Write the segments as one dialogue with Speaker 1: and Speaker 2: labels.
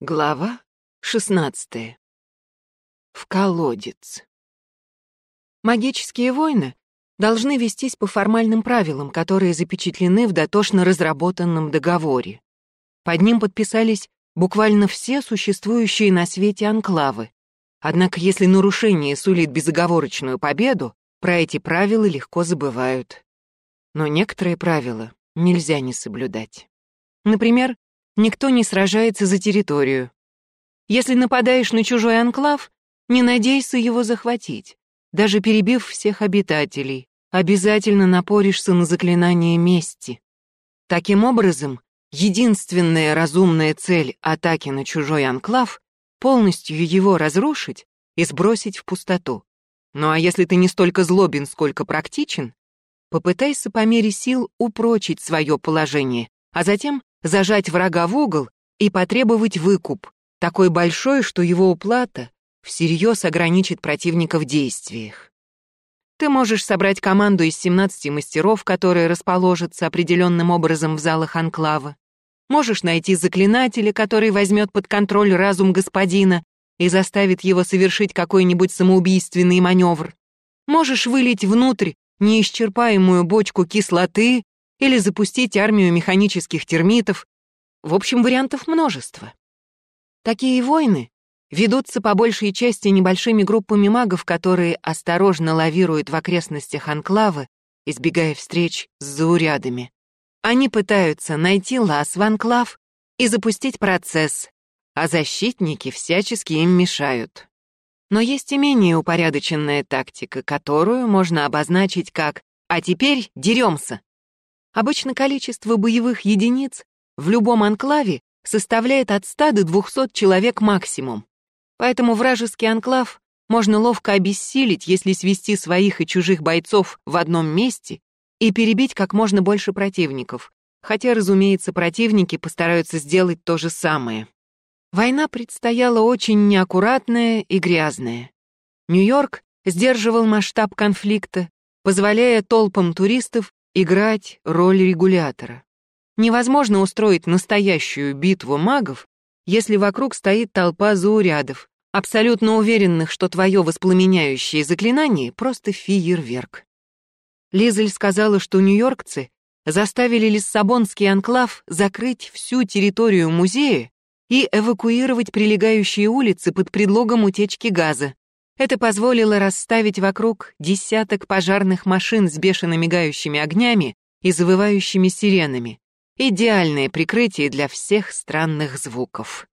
Speaker 1: Глава 16. В колодец. Магические войны должны вестись по формальным правилам, которые запечатлены в дотошно разработанном договоре. Под ним подписались буквально все существующие на свете анклавы. Однако если нарушение сулит безоговорочную победу, про эти правила легко забывают. Но некоторые правила нельзя не соблюдать. Например, никто не сражается за территорию. Если нападаешь на чужой анклав, не надейся его захватить. Даже перебив всех обитателей, обязательно напоришься на заклинание мести. Таким образом, единственная разумная цель атаки на чужой анклав — полностью его разрушить и сбросить в пустоту. Ну а если ты не столько злобен, сколько практичен, попытайся по мере сил упрочить свое положение, а затем зажать врага в угол и потребовать выкуп, такой большой, что его уплата всерьез ограничит противника в действиях. Ты можешь собрать команду из 17 мастеров, которые расположатся определенным образом в залах анклава. Можешь найти заклинателя, который возьмет под контроль разум господина и заставит его совершить какой-нибудь самоубийственный маневр. Можешь вылить внутрь неисчерпаемую бочку кислоты или запустить армию механических термитов. В общем, вариантов множество. Такие войны ведутся по большей части небольшими группами магов, которые осторожно лавируют в окрестностях анклава, избегая встреч с заурядами. Они пытаются найти лаз в анклав и запустить процесс, а защитники всячески им мешают. Но есть и менее упорядоченная тактика, которую можно обозначить как «а теперь деремся». Обычно количество боевых единиц в любом анклаве составляет от 100 до 200 человек максимум. Поэтому вражеский анклав можно ловко обессилить, если свести своих и чужих бойцов в одном месте и перебить как можно больше противников, хотя, разумеется, противники постараются сделать то же самое. Война предстояла очень неаккуратная и грязная. Нью-Йорк сдерживал масштаб конфликта, позволяя толпам туристов играть роль регулятора. Невозможно устроить настоящую битву магов, если вокруг стоит толпа заурядов, абсолютно уверенных, что твое воспламеняющее заклинание — просто фейерверк. Лизель сказала, что нью-йоркцы заставили Лиссабонский анклав закрыть всю территорию музея и эвакуировать прилегающие улицы под предлогом утечки газа. Это позволило расставить вокруг десяток пожарных машин с бешено мигающими огнями и завывающими сиренами. Идеальное прикрытие для всех странных звуков.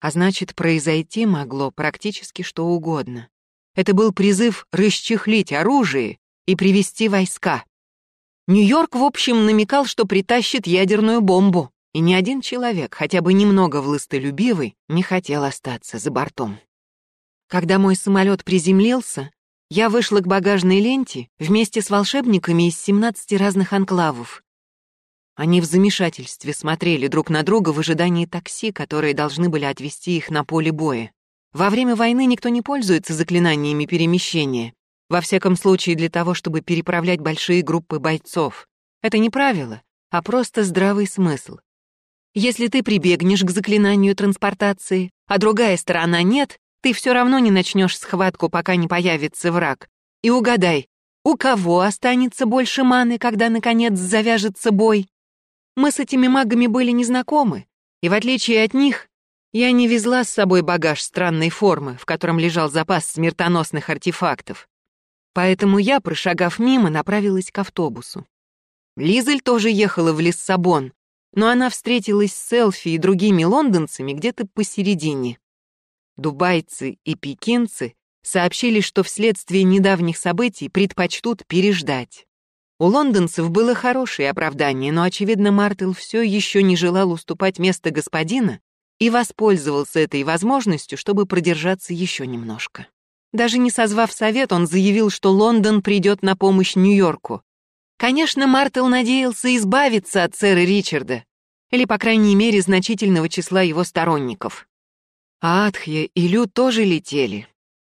Speaker 1: А значит, произойти могло практически что угодно. Это был призыв расчехлить оружие и привести войска. Нью-Йорк, в общем, намекал, что притащит ядерную бомбу, и ни один человек, хотя бы немного властолюбивый, не хотел остаться за бортом. Когда мой самолет приземлился, я вышла к багажной ленте вместе с волшебниками из 17 разных анклавов. Они в замешательстве смотрели друг на друга в ожидании такси, которые должны были отвезти их на поле боя. Во время войны никто не пользуется заклинаниями перемещения. Во всяком случае, для того, чтобы переправлять большие группы бойцов. Это не правило, а просто здравый смысл. Если ты прибегнешь к заклинанию транспортации, а другая сторона нет, ты все равно не начнешь схватку, пока не появится враг. И угадай, у кого останется больше маны, когда, наконец, завяжется бой? Мы с этими магами были незнакомы, и в отличие от них, я не везла с собой багаж странной формы, в котором лежал запас смертоносных артефактов. Поэтому я, прошагав мимо, направилась к автобусу. Лизель тоже ехала в Лиссабон, но она встретилась с Селфи и другими лондонцами где-то посередине. Дубайцы и пекинцы сообщили, что вследствие недавних событий предпочтут переждать. У лондонцев было хорошее оправдание, но, очевидно, Мартел все еще не желал уступать место господина и воспользовался этой возможностью, чтобы продержаться еще немножко. Даже не созвав совет, он заявил, что Лондон придет на помощь Нью-Йорку. Конечно, Мартел надеялся избавиться от сэра Ричарда, или, по крайней мере, значительного числа его сторонников. А Атхья и Лю тоже летели,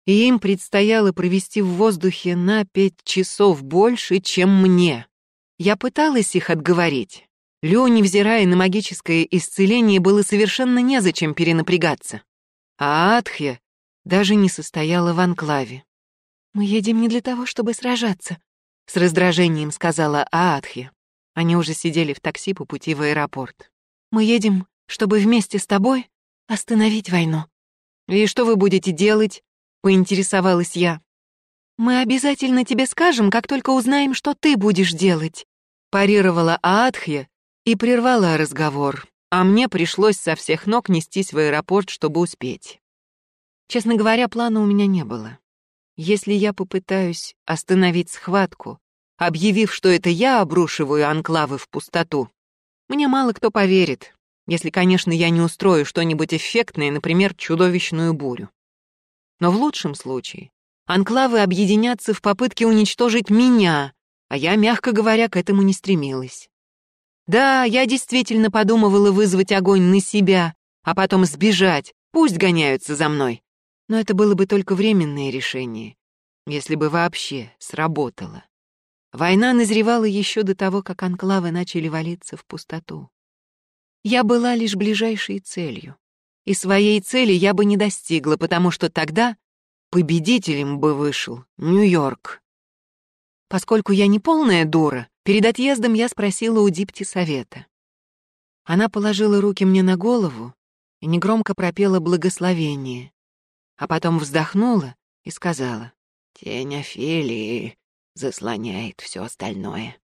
Speaker 1: и им предстояло провести в воздухе на пять часов больше, чем мне. Я пыталась их отговорить. Лю, невзирая на магическое исцеление, было совершенно незачем перенапрягаться. А Атхья даже не состояла в анклаве. «Мы едем не для того, чтобы сражаться», — с раздражением сказала Аатхья. Они уже сидели в такси по пути в аэропорт. «Мы едем, чтобы вместе с тобой остановить войну». «И что вы будете делать?» — поинтересовалась я. «Мы обязательно тебе скажем, как только узнаем, что ты будешь делать», — парировала Аатхья и прервала разговор, а мне пришлось со всех ног нестись в аэропорт, чтобы успеть. Честно говоря, плана у меня не было. Если я попытаюсь остановить схватку, объявив, что это я обрушиваю анклавы в пустоту, мне мало кто поверит, если, конечно, я не устрою что-нибудь эффектное, например, чудовищную бурю. Но в лучшем случае анклавы объединятся в попытке уничтожить меня, а я, мягко говоря, к этому не стремилась. Да, я действительно подумывала вызвать огонь на себя, а потом сбежать, пусть гоняются за мной. Но это было бы только временное решение, если бы вообще сработало. Война назревала еще до того, как анклавы начали валиться в пустоту. Я была лишь ближайшей целью. И своей цели я бы не достигла, потому что тогда победителем бы вышел Нью-Йорк. Поскольку я не полная дура, перед отъездом я спросила у Дипти совета. Она положила руки мне на голову и негромко пропела благословение, а потом вздохнула и сказала, «Тень Офелии заслоняет все остальное».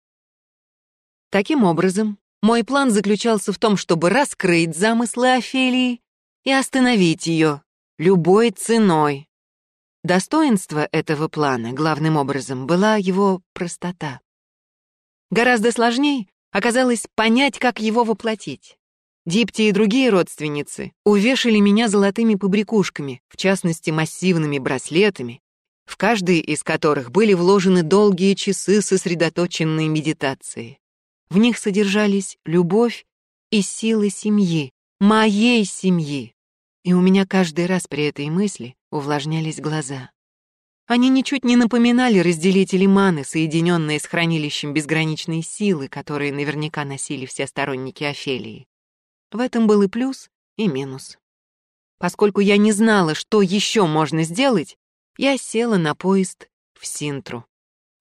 Speaker 1: Таким образом, мой план заключался в том, чтобы раскрыть замыслы Офелии и остановить ее любой ценой. Достоинство этого плана, главным образом, была его простота. Гораздо сложнее оказалось понять, как его воплотить. Дипти и другие родственницы увешали меня золотыми побрякушками, в частности, массивными браслетами, в каждый из которых были вложены долгие часы сосредоточенной медитации. В них содержались любовь и силы семьи, моей семьи. И у меня каждый раз при этой мысли увлажнялись глаза. Они ничуть не напоминали разделители маны, соединенные с хранилищем безграничной силы, которые наверняка носили все сторонники Офелии. В этом был и плюс, и минус. Поскольку я не знала, что еще можно сделать, я села на поезд в Синтру.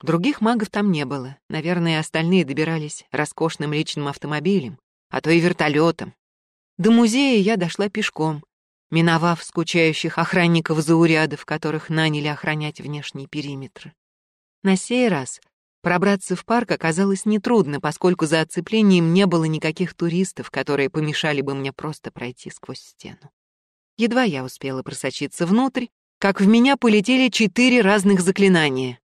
Speaker 1: Других магов там не было. Наверное, остальные добирались роскошным личным автомобилем, а то и вертолетом. До музея я дошла пешком, миновав скучающих охранников-заурядов, которых наняли охранять внешний периметр. На сей раз Пробраться в парк оказалось нетрудно, поскольку за оцеплением не было никаких туристов, которые помешали бы мне просто пройти сквозь стену. Едва я успела просочиться внутрь, как в меня полетели четыре разных заклинания.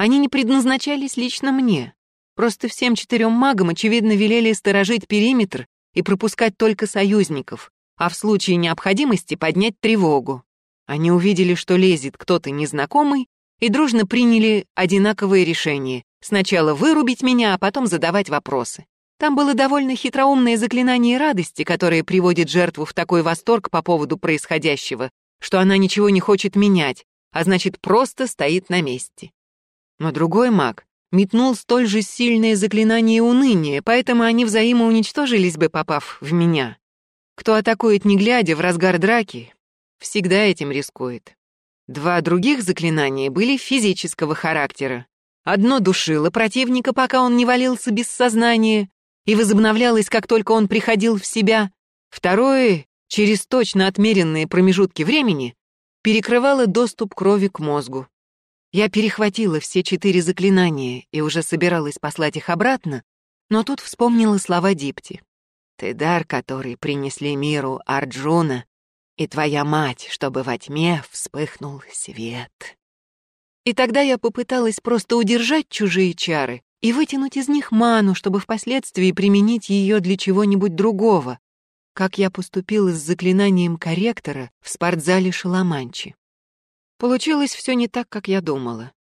Speaker 1: Они не предназначались лично мне. Просто всем четырем магам, очевидно, велели сторожить периметр и пропускать только союзников, а в случае необходимости поднять тревогу. Они увидели, что лезет кто-то незнакомый, и дружно приняли одинаковые решения. Сначала вырубить меня, а потом задавать вопросы. Там было довольно хитроумное заклинание радости, которое приводит жертву в такой восторг по поводу происходящего, что она ничего не хочет менять, а значит, просто стоит на месте. Но другой маг метнул столь же сильное заклинание уныния, поэтому они взаимоуничтожились бы, попав в меня. Кто атакует не глядя в разгар драки, всегда этим рискует. Два других заклинания были физического характера. Одно душило противника, пока он не валился без сознания, и возобновлялось, как только он приходил в себя. Второе, через точно отмеренные промежутки времени, перекрывало доступ крови к мозгу. Я перехватила все четыре заклинания и уже собиралась послать их обратно, но тут вспомнила слова Дипти. «Ты дар, который принесли миру Арджуна, и твоя мать, чтобы во тьме вспыхнул свет. И тогда я попыталась просто удержать чужие чары и вытянуть из них ману, чтобы впоследствии применить ее для чего-нибудь другого, как я поступила с заклинанием корректора в спортзале Шаламанчи. Получилось все не так, как я думала.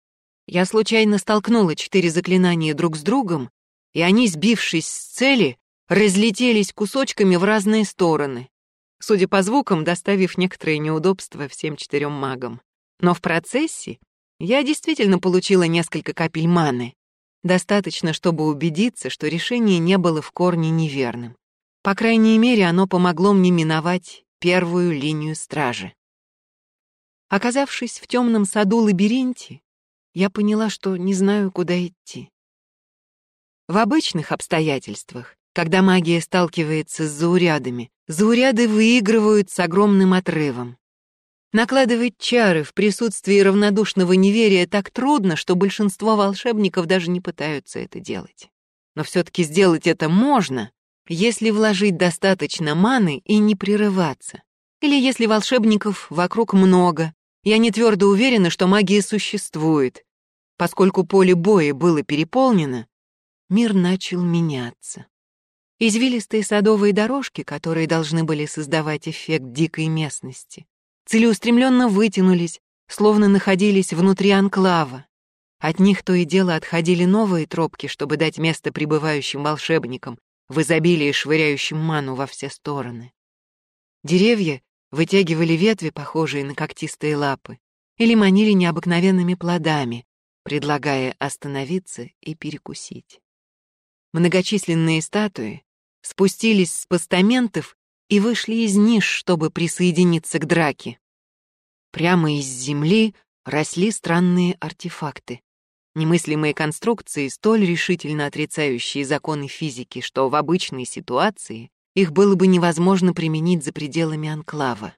Speaker 1: Я случайно столкнула четыре заклинания друг с другом, и они, сбившись с цели, разлетелись кусочками в разные стороны судя по звукам, доставив некоторые неудобства всем четырем магам. Но в процессе я действительно получила несколько капель маны, Достаточно, чтобы убедиться, что решение не было в корне неверным. По крайней мере, оно помогло мне миновать первую линию стражи. Оказавшись в темном саду-лабиринте, я поняла, что не знаю, куда идти. В обычных обстоятельствах, когда магия сталкивается с заурядами, зауряды выигрывают с огромным отрывом. Накладывать чары в присутствии равнодушного неверия так трудно, что большинство волшебников даже не пытаются это делать. Но все-таки сделать это можно, если вложить достаточно маны и не прерываться. Или если волшебников вокруг много, я не твердо уверена, что магия существует. Поскольку поле боя было переполнено, мир начал меняться. Извилистые садовые дорожки, которые должны были создавать эффект дикой местности, целеустремленно вытянулись, словно находились внутри анклава. От них то и дело отходили новые тропки, чтобы дать место прибывающим волшебникам, в изобилии швыряющим ману во все стороны. Деревья вытягивали ветви, похожие на когтистые лапы, или манили необыкновенными плодами, предлагая остановиться и перекусить. Многочисленные статуи спустились с постаментов и вышли из ниш, чтобы присоединиться к драке. Прямо из земли росли странные артефакты. Немыслимые конструкции, столь решительно отрицающие законы физики, что в обычной ситуации их было бы невозможно применить за пределами анклава.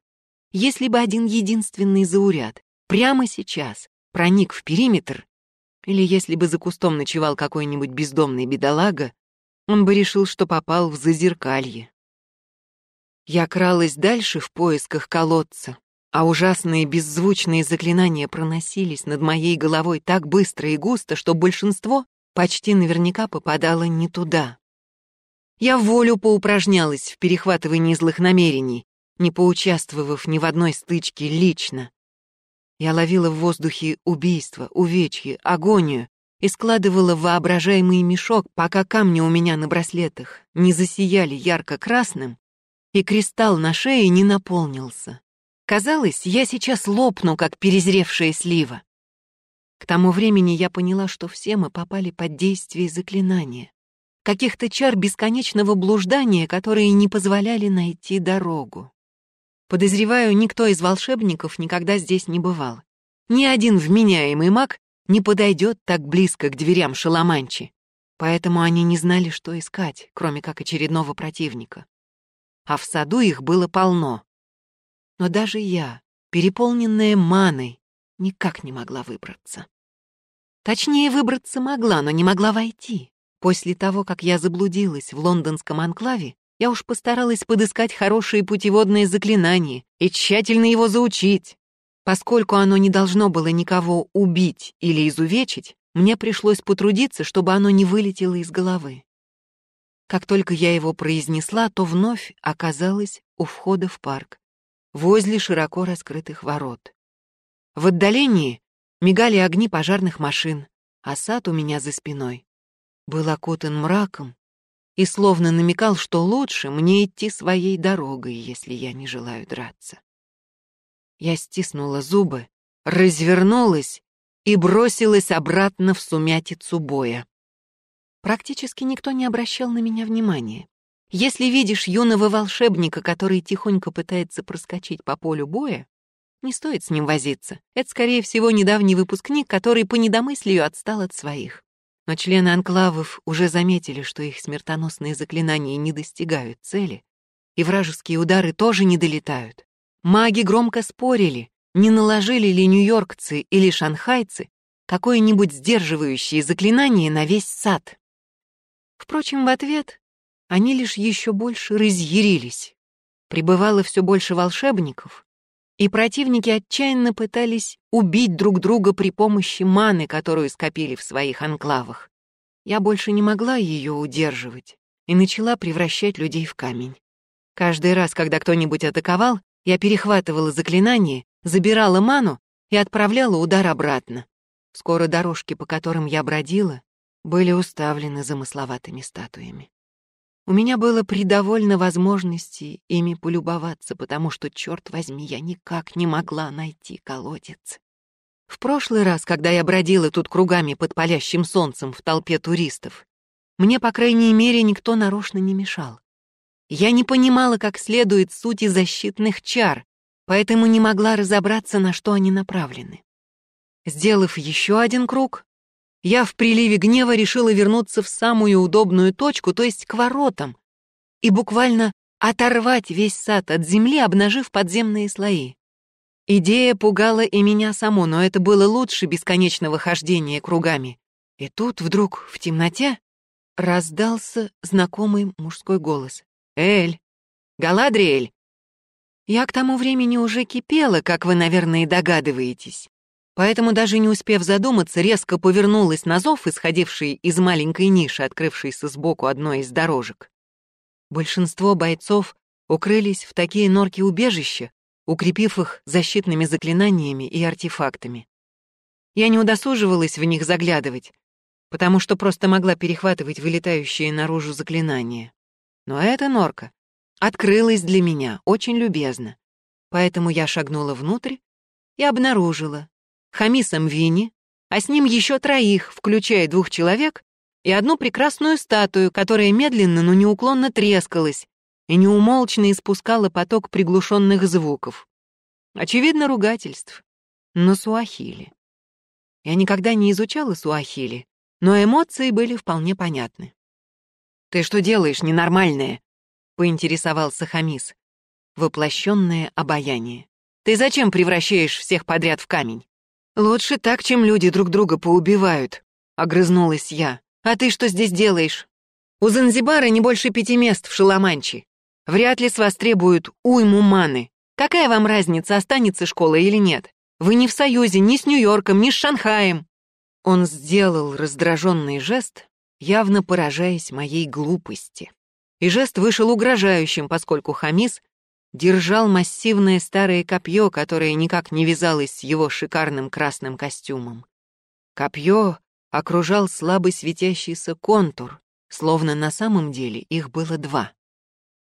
Speaker 1: Если бы один единственный зауряд прямо сейчас проник в периметр, или если бы за кустом ночевал какой-нибудь бездомный бедолага, он бы решил, что попал в зазеркалье. Я кралась дальше в поисках колодца, а ужасные беззвучные заклинания проносились над моей головой так быстро и густо, что большинство почти наверняка попадало не туда. Я волю поупражнялась в перехватывании злых намерений, не поучаствовав ни в одной стычке лично. Я ловила в воздухе убийство, увечье, агонию и складывала воображаемый мешок, пока камни у меня на браслетах не засияли ярко-красным, и кристалл на шее не наполнился. Казалось, я сейчас лопну, как перезревшая слива. К тому времени я поняла, что все мы попали под действие заклинания каких-то чар бесконечного блуждания, которые не позволяли найти дорогу. Подозреваю, никто из волшебников никогда здесь не бывал. Ни один вменяемый маг не подойдет так близко к дверям Шаламанчи, поэтому они не знали, что искать, кроме как очередного противника. А в саду их было полно. Но даже я, переполненная маной, никак не могла выбраться. Точнее, выбраться могла, но не могла войти. После того, как я заблудилась в лондонском анклаве, я уж постаралась подыскать хорошие путеводные заклинания и тщательно его заучить. Поскольку оно не должно было никого убить или изувечить, мне пришлось потрудиться, чтобы оно не вылетело из головы. Как только я его произнесла, то вновь оказалась у входа в парк, возле широко раскрытых ворот. В отдалении мигали огни пожарных машин, а сад у меня за спиной был окутан мраком и словно намекал, что лучше мне идти своей дорогой, если я не желаю драться. Я стиснула зубы, развернулась и бросилась обратно в сумятицу боя. Практически никто не обращал на меня внимания. Если видишь юного волшебника, который тихонько пытается проскочить по полю боя, не стоит с ним возиться. Это, скорее всего, недавний выпускник, который по недомыслию отстал от своих. Но члены анклавов уже заметили, что их смертоносные заклинания не достигают цели, и вражеские удары тоже не долетают. Маги громко спорили, не наложили ли нью-йоркцы или шанхайцы какое-нибудь сдерживающее заклинание на весь сад. Впрочем, в ответ они лишь еще больше разъярились. Прибывало все больше волшебников, и противники отчаянно пытались убить друг друга при помощи маны, которую скопили в своих анклавах. Я больше не могла ее удерживать и начала превращать людей в камень. Каждый раз, когда кто-нибудь атаковал, я перехватывала заклинание, забирала ману и отправляла удар обратно. Скоро дорожки, по которым я бродила, были уставлены замысловатыми статуями. У меня было предовольно возможности ими полюбоваться, потому что, черт возьми, я никак не могла найти колодец. В прошлый раз, когда я бродила тут кругами под палящим солнцем в толпе туристов, мне, по крайней мере, никто нарочно не мешал. Я не понимала как следует сути защитных чар, поэтому не могла разобраться, на что они направлены. Сделав еще один круг, я в приливе гнева решила вернуться в самую удобную точку, то есть к воротам, и буквально оторвать весь сад от земли, обнажив подземные слои. Идея пугала и меня саму, но это было лучше бесконечного хождения кругами. И тут вдруг в темноте раздался знакомый мужской голос. «Эль! Галадриэль!» Я к тому времени уже кипела, как вы, наверное, догадываетесь. Поэтому, даже не успев задуматься, резко повернулась на зов, исходивший из маленькой ниши, открывшейся сбоку одной из дорожек. Большинство бойцов укрылись в такие норки убежища, укрепив их защитными заклинаниями и артефактами. Я не удосуживалась в них заглядывать, потому что просто могла перехватывать вылетающие наружу заклинания. Но эта норка открылась для меня очень любезно, поэтому я шагнула внутрь и обнаружила Хамиса Мвини, а с ним еще троих, включая двух человек, и одну прекрасную статую, которая медленно, но неуклонно трескалась и неумолчно испускала поток приглушенных звуков. Очевидно, ругательств, но суахили. Я никогда не изучала суахили, но эмоции были вполне понятны. «Ты что делаешь, ненормальное?» — поинтересовался Хамис. Воплощенное обаяние. «Ты зачем превращаешь всех подряд в камень?» «Лучше так, чем люди друг друга поубивают», — огрызнулась я. «А ты что здесь делаешь? У Занзибара не больше пяти мест в Шаламанче. Вряд ли с вас требуют уйму маны. Какая вам разница, останется школа или нет? Вы не в союзе ни с Нью-Йорком, ни с Шанхаем. Он сделал раздраженный жест, явно поражаясь моей глупости. И жест вышел угрожающим, поскольку Хамис держал массивное старое копье, которое никак не вязалось с его шикарным красным костюмом. Копье окружал слабый светящийся контур, словно на самом деле их было два.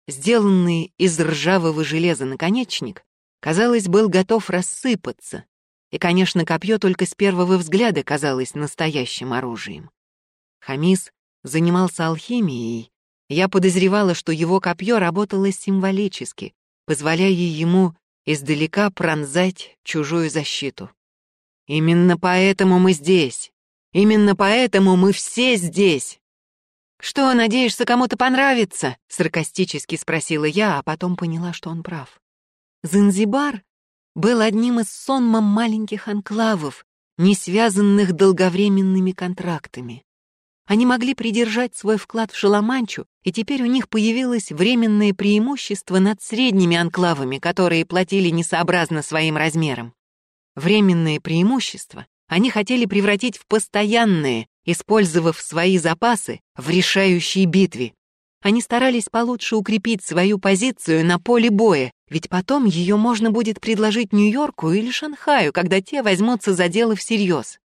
Speaker 1: Сделанный из ржавого железа наконечник, казалось, был готов рассыпаться, и, конечно, копье только с первого взгляда казалось настоящим оружием. Хамис занимался алхимией, я подозревала, что его копье работало символически, позволяя ему издалека пронзать чужую защиту. Именно поэтому мы здесь. Именно поэтому мы все здесь. «Что, надеешься, кому-то понравится?» — саркастически спросила я, а потом поняла, что он прав. Занзибар был одним из сонма маленьких анклавов, не связанных долговременными контрактами. Они могли придержать свой вклад в Шаламанчу, и теперь у них появилось временное преимущество над средними анклавами, которые платили несообразно своим размерам. Временное преимущество они хотели превратить в постоянное, использовав свои запасы в решающей битве. Они старались получше укрепить свою позицию на поле боя, ведь потом ее можно будет предложить Нью-Йорку или Шанхаю, когда те возьмутся за дело всерьез.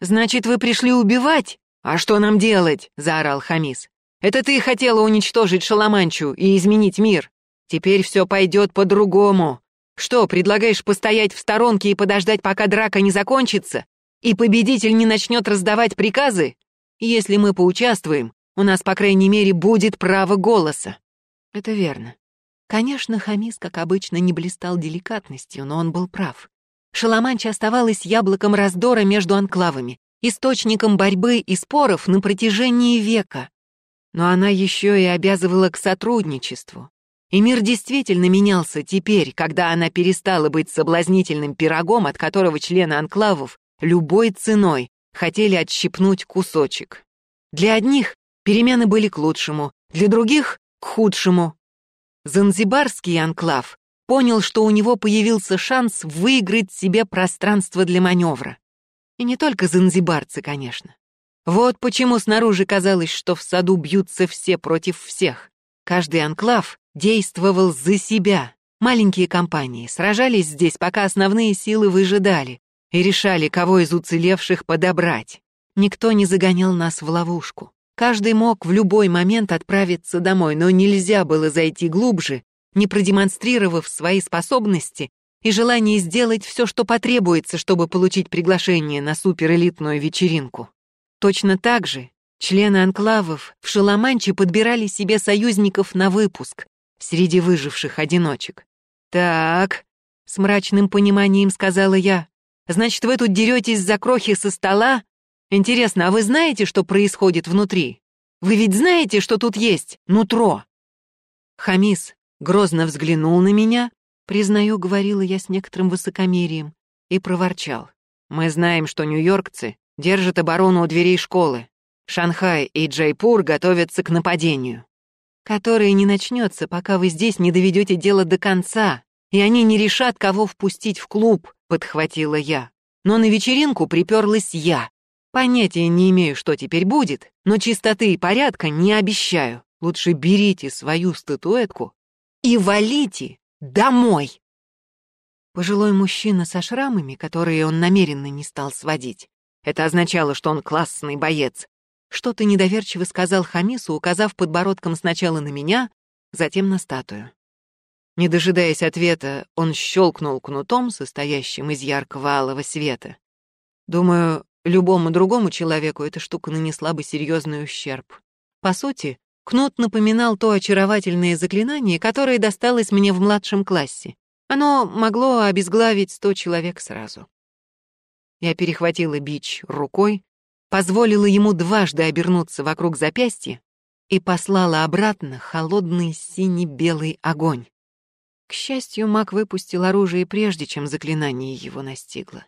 Speaker 1: «Значит, вы пришли убивать? А что нам делать?» — заорал Хамис. «Это ты хотела уничтожить Шаламанчу и изменить мир. Теперь все пойдет по-другому. Что, предлагаешь постоять в сторонке и подождать, пока драка не закончится? И победитель не начнет раздавать приказы? Если мы поучаствуем, у нас, по крайней мере, будет право голоса». Это верно. Конечно, Хамис, как обычно, не блистал деликатностью, но он был прав. Шаламанча оставалась яблоком раздора между анклавами, источником борьбы и споров на протяжении века. Но она еще и обязывала к сотрудничеству. И мир действительно менялся теперь, когда она перестала быть соблазнительным пирогом, от которого члены анклавов любой ценой хотели отщипнуть кусочек. Для одних перемены были к лучшему, для других — к худшему. Занзибарский анклав понял, что у него появился шанс выиграть себе пространство для маневра. И не только занзибарцы, конечно. Вот почему снаружи казалось, что в саду бьются все против всех. Каждый анклав действовал за себя. Маленькие компании сражались здесь, пока основные силы выжидали и решали, кого из уцелевших подобрать. Никто не загонял нас в ловушку. Каждый мог в любой момент отправиться домой, но нельзя было зайти глубже, не продемонстрировав свои способности и желание сделать все, что потребуется, чтобы получить приглашение на суперэлитную вечеринку. Точно так же члены анклавов в Шаламанче подбирали себе союзников на выпуск среди выживших одиночек. «Так», — с мрачным пониманием сказала я, «значит, вы тут деретесь за крохи со стола? Интересно, а вы знаете, что происходит внутри? Вы ведь знаете, что тут есть нутро?» Хамис грозно взглянул на меня, признаю, говорила я с некоторым высокомерием, и проворчал. «Мы знаем, что нью-йоркцы держат оборону у дверей школы. Шанхай и Джайпур готовятся к нападению, которое не начнется, пока вы здесь не доведете дело до конца, и они не решат, кого впустить в клуб», — подхватила я. «Но на вечеринку приперлась я. Понятия не имею, что теперь будет, но чистоты и порядка не обещаю. Лучше берите свою статуэтку и валите домой. Пожилой мужчина со шрамами, которые он намеренно не стал сводить. Это означало, что он классный боец. Что-то недоверчиво сказал Хамису, указав подбородком сначала на меня, затем на статую. Не дожидаясь ответа, он щелкнул кнутом, состоящим из яркого алого света. Думаю, любому другому человеку эта штука нанесла бы серьезный ущерб. По сути, Кнут напоминал то очаровательное заклинание, которое досталось мне в младшем классе. Оно могло обезглавить сто человек сразу. Я перехватила бич рукой, позволила ему дважды обернуться вокруг запястья и послала обратно холодный сине-белый огонь. К счастью, маг выпустил оружие прежде, чем заклинание его настигло.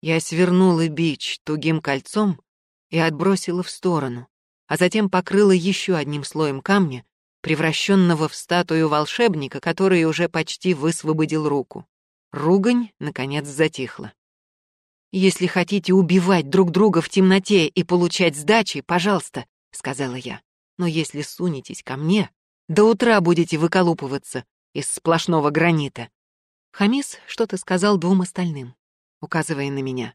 Speaker 1: Я свернула бич тугим кольцом и отбросила в сторону, а затем покрыла еще одним слоем камня, превращенного в статую волшебника, который уже почти высвободил руку. Ругань, наконец, затихла. «Если хотите убивать друг друга в темноте и получать сдачи, пожалуйста», — сказала я. «Но если сунетесь ко мне, до утра будете выколупываться из сплошного гранита». Хамис что-то сказал двум остальным, указывая на меня.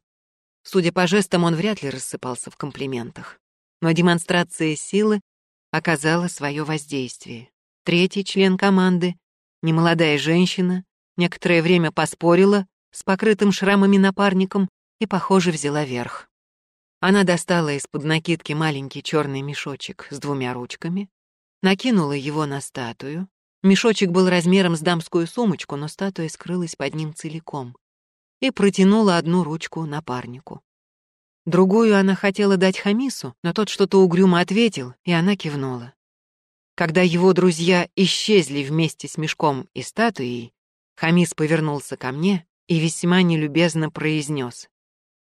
Speaker 1: Судя по жестам, он вряд ли рассыпался в комплиментах но демонстрация силы оказала свое воздействие. Третий член команды, немолодая женщина, некоторое время поспорила с покрытым шрамами напарником и, похоже, взяла верх. Она достала из-под накидки маленький черный мешочек с двумя ручками, накинула его на статую. Мешочек был размером с дамскую сумочку, но статуя скрылась под ним целиком и протянула одну ручку напарнику. Другую она хотела дать Хамису, но тот что-то угрюмо ответил, и она кивнула. Когда его друзья исчезли вместе с мешком и статуей, Хамис повернулся ко мне и весьма нелюбезно произнес.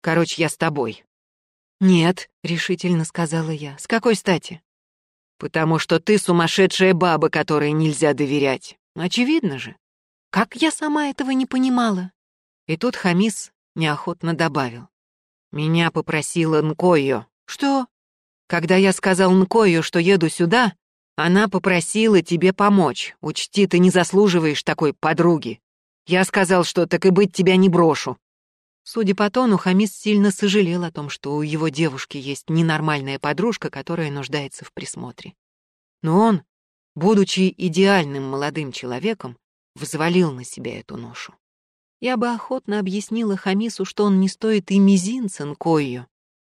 Speaker 1: «Короче, я с тобой». «Нет», — решительно сказала я. «С какой стати?» «Потому что ты сумасшедшая баба, которой нельзя доверять. Очевидно же. Как я сама этого не понимала?» И тут Хамис неохотно добавил. Меня попросила Нкойо. Что? Когда я сказал Нкойо, что еду сюда, она попросила тебе помочь. Учти, ты не заслуживаешь такой подруги. Я сказал, что так и быть тебя не брошу. Судя по тону, Хамис сильно сожалел о том, что у его девушки есть ненормальная подружка, которая нуждается в присмотре. Но он, будучи идеальным молодым человеком, взвалил на себя эту ношу. Я бы охотно объяснила Хамису, что он не стоит и мизинца Нкою,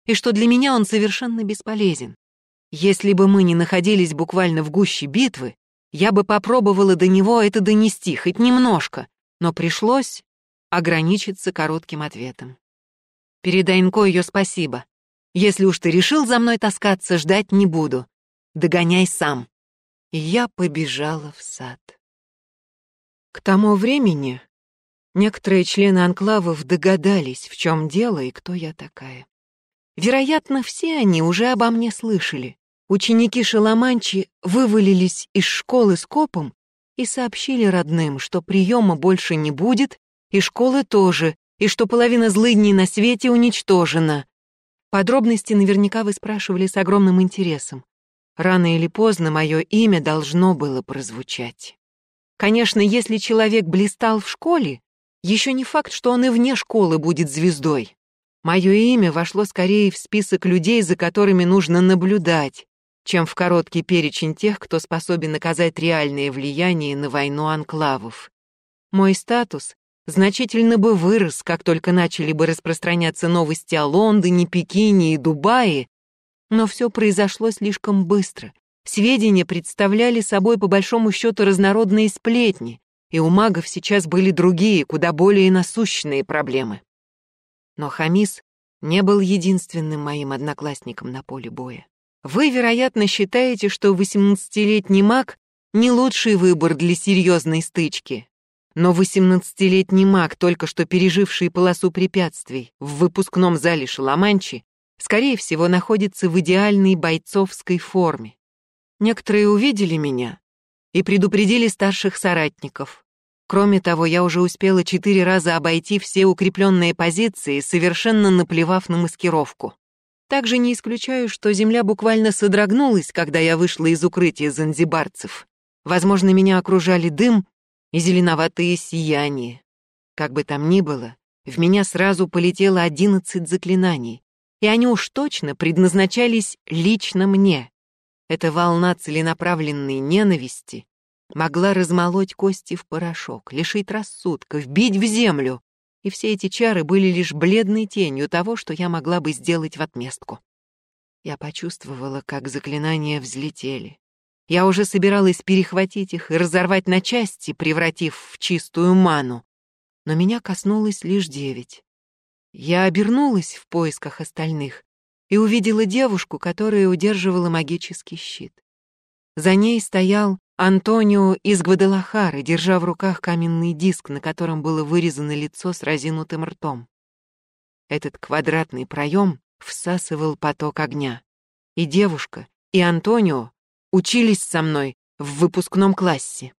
Speaker 1: и что для меня он совершенно бесполезен. Если бы мы не находились буквально в гуще битвы, я бы попробовала до него это донести, хоть немножко, но пришлось ограничиться коротким ответом. Передай Нкою спасибо. Если уж ты решил за мной таскаться, ждать не буду. Догоняй сам. И я побежала в сад. К тому времени Некоторые члены анклавов догадались, в чем дело и кто я такая. Вероятно, все они уже обо мне слышали. Ученики Шаламанчи вывалились из школы с копом и сообщили родным, что приема больше не будет, и школы тоже, и что половина злыдней на свете уничтожена. Подробности наверняка вы спрашивали с огромным интересом. Рано или поздно мое имя должно было прозвучать. Конечно, если человек блистал в школе, еще не факт, что он и вне школы будет звездой. Мое имя вошло скорее в список людей, за которыми нужно наблюдать, чем в короткий перечень тех, кто способен оказать реальное влияние на войну анклавов. Мой статус значительно бы вырос, как только начали бы распространяться новости о Лондоне, Пекине и Дубае, но все произошло слишком быстро. Сведения представляли собой по большому счету разнородные сплетни, и у магов сейчас были другие, куда более насущные проблемы. Но Хамис не был единственным моим одноклассником на поле боя. Вы, вероятно, считаете, что 18-летний маг не лучший выбор для серьезной стычки. Но 18-летний маг, только что переживший полосу препятствий в выпускном зале Шаламанчи, скорее всего, находится в идеальной бойцовской форме. Некоторые увидели меня и предупредили старших соратников. Кроме того, я уже успела четыре раза обойти все укрепленные позиции, совершенно наплевав на маскировку. Также не исключаю, что земля буквально содрогнулась, когда я вышла из укрытия занзибарцев. Возможно, меня окружали дым и зеленоватые сияния. Как бы там ни было, в меня сразу полетело одиннадцать заклинаний, и они уж точно предназначались лично мне. Эта волна целенаправленной ненависти могла размолоть кости в порошок, лишить рассудка, вбить в землю, и все эти чары были лишь бледной тенью того, что я могла бы сделать в отместку. Я почувствовала, как заклинания взлетели, я уже собиралась перехватить их и разорвать на части, превратив в чистую ману. Но меня коснулось лишь девять. Я обернулась в поисках остальных и увидела девушку, которая удерживала магический щит. За ней стоял Антонио из Гвадалахары, держа в руках каменный диск, на котором было вырезано лицо с разинутым ртом. Этот квадратный проем всасывал поток огня. И девушка, и Антонио учились со мной в выпускном классе.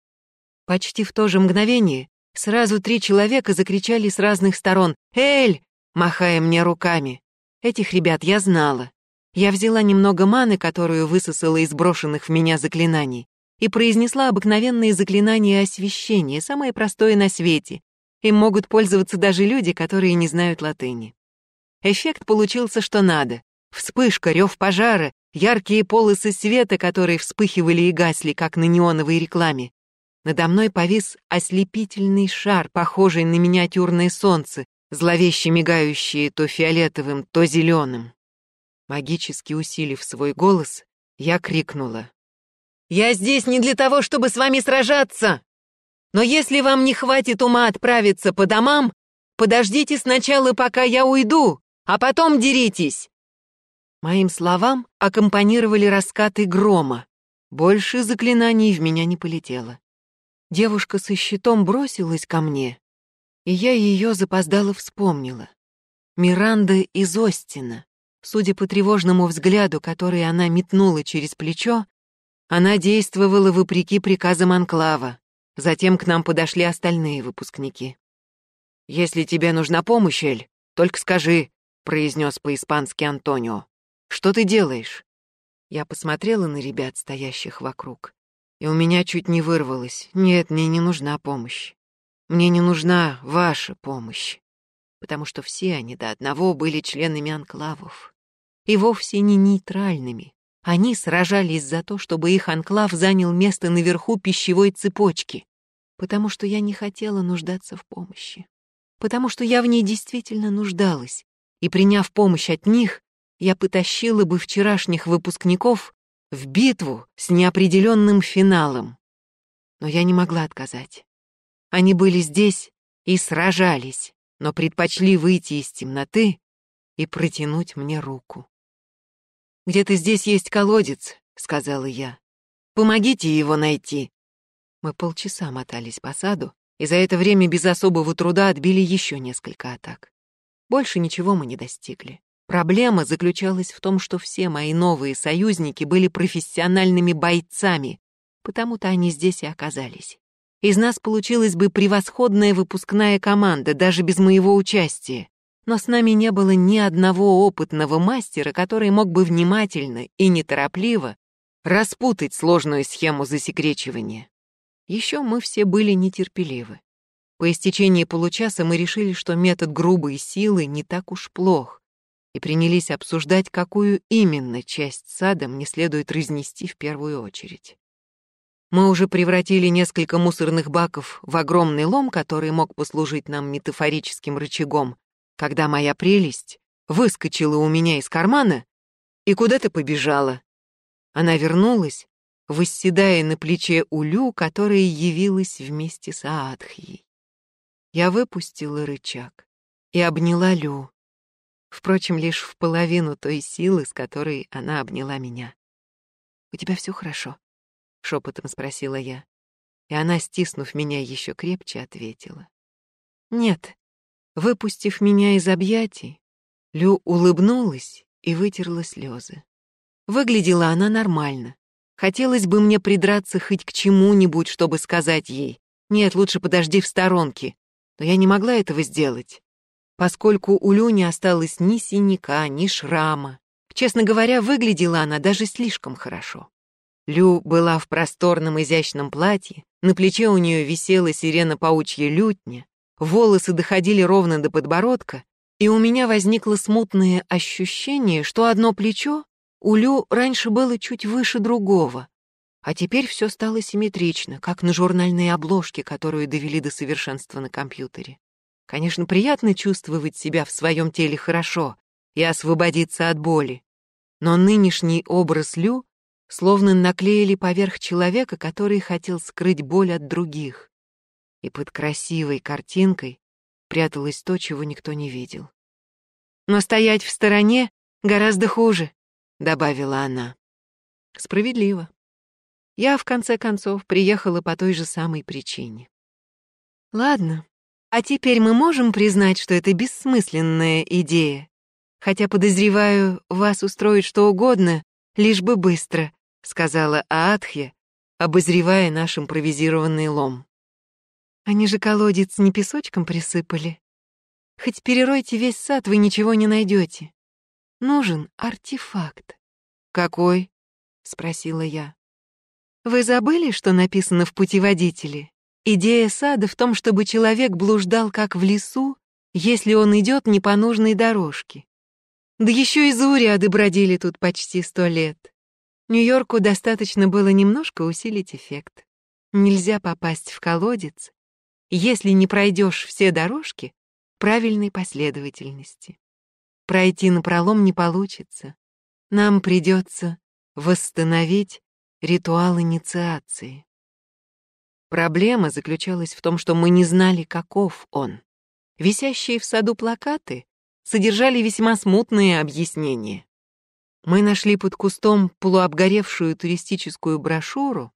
Speaker 1: Почти в то же мгновение сразу три человека закричали с разных сторон «Эль!», махая мне руками. Этих ребят я знала. Я взяла немного маны, которую высосала из брошенных в меня заклинаний, и произнесла обыкновенные заклинания освещения, самое простое на свете. Им могут пользоваться даже люди, которые не знают латыни. Эффект получился что надо. Вспышка, рев пожара, яркие полосы света, которые вспыхивали и гасли, как на неоновой рекламе. Надо мной повис ослепительный шар, похожий на миниатюрное солнце, зловеще мигающее то фиолетовым, то зеленым. Магически усилив свой голос, я крикнула. «Я здесь не для того, чтобы с вами сражаться! Но если вам не хватит ума отправиться по домам, подождите сначала, пока я уйду, а потом деритесь!» Моим словам аккомпанировали раскаты грома. Больше заклинаний в меня не полетело. Девушка со щитом бросилась ко мне, и я ее запоздало вспомнила. Миранда из Остина. Судя по тревожному взгляду, который она метнула через плечо, она действовала вопреки приказам Анклава. Затем к нам подошли остальные выпускники. «Если тебе нужна помощь, Эль, только скажи», — произнес по-испански Антонио. Что ты делаешь?» Я посмотрела на ребят, стоящих вокруг, и у меня чуть не вырвалось. «Нет, мне не нужна помощь. Мне не нужна ваша помощь» потому что все они до одного были членами анклавов. И вовсе не нейтральными. Они сражались за то, чтобы их анклав занял место наверху пищевой цепочки, потому что я не хотела нуждаться в помощи, потому что я в ней действительно нуждалась, и, приняв помощь от них, я потащила бы вчерашних выпускников в битву с неопределенным финалом. Но я не могла отказать. Они были здесь и сражались, но предпочли выйти из темноты и протянуть мне руку. «Где-то здесь есть колодец», — сказала я. «Помогите его найти». Мы полчаса мотались по саду, и за это время без особого труда отбили еще несколько атак. Больше ничего мы не достигли. Проблема заключалась в том, что все мои новые союзники были профессиональными бойцами, потому-то они здесь и оказались. Из нас получилась бы превосходная выпускная команда, даже без моего участия. Но с нами не было ни одного опытного мастера, который мог бы внимательно и неторопливо распутать сложную схему засекречивания. Еще мы все были нетерпеливы. По истечении получаса мы решили, что метод грубой силы не так уж плох, и принялись обсуждать, какую именно часть сада мне следует разнести в первую очередь. Мы уже превратили несколько мусорных баков в огромный лом, который мог послужить нам метафорическим рычагом, когда моя прелесть выскочила у меня из кармана и куда-то побежала. Она вернулась, восседая на плече Улю, которая явилась вместе с Аадхией. Я выпустила рычаг и обняла Лю, впрочем, лишь в половину той силы, с которой она обняла меня. «У тебя все хорошо?» — шепотом спросила я. И она, стиснув меня еще крепче, ответила. «Нет». Выпустив меня из объятий, Лю улыбнулась и вытерла слезы. Выглядела она нормально. Хотелось бы мне придраться хоть к чему-нибудь, чтобы сказать ей. Нет, лучше подожди в сторонке. Но я не могла этого сделать, поскольку у Лю не осталось ни синяка, ни шрама. Честно говоря, выглядела она даже слишком хорошо. Лю была в просторном изящном платье, на плече у нее висела сирена паучья лютня, волосы доходили ровно до подбородка, и у меня возникло смутное ощущение, что одно плечо у Лю раньше было чуть выше другого, а теперь все стало симметрично, как на журнальной обложке, которую довели до совершенства на компьютере. Конечно, приятно чувствовать себя в своем теле хорошо и освободиться от боли, но нынешний образ Лю словно наклеили поверх человека, который хотел скрыть боль от других. И под красивой картинкой пряталось то, чего никто не видел. «Но стоять в стороне гораздо хуже», — добавила она. Справедливо. Я, в конце концов, приехала по той же самой причине. Ладно, а теперь мы можем признать, что это бессмысленная идея. Хотя, подозреваю, вас устроит что угодно, лишь бы быстро, сказала Аатхья, обозревая наш импровизированный лом. Они же колодец не песочком присыпали. Хоть переройте весь сад, вы ничего не найдете. Нужен артефакт. Какой? спросила я. Вы забыли, что написано в путеводителе? Идея сада в том, чтобы человек блуждал как в лесу, если он идет не по нужной дорожке. Да еще и зуриады бродили тут почти сто лет. Нью-Йорку достаточно было немножко усилить эффект. Нельзя попасть в колодец, если не пройдешь все дорожки правильной последовательности. Пройти на пролом не получится. Нам придется восстановить ритуал инициации. Проблема заключалась в том, что мы не знали, каков он. Висящие в саду плакаты содержали весьма смутные объяснения. Мы нашли под кустом полуобгоревшую туристическую брошюру,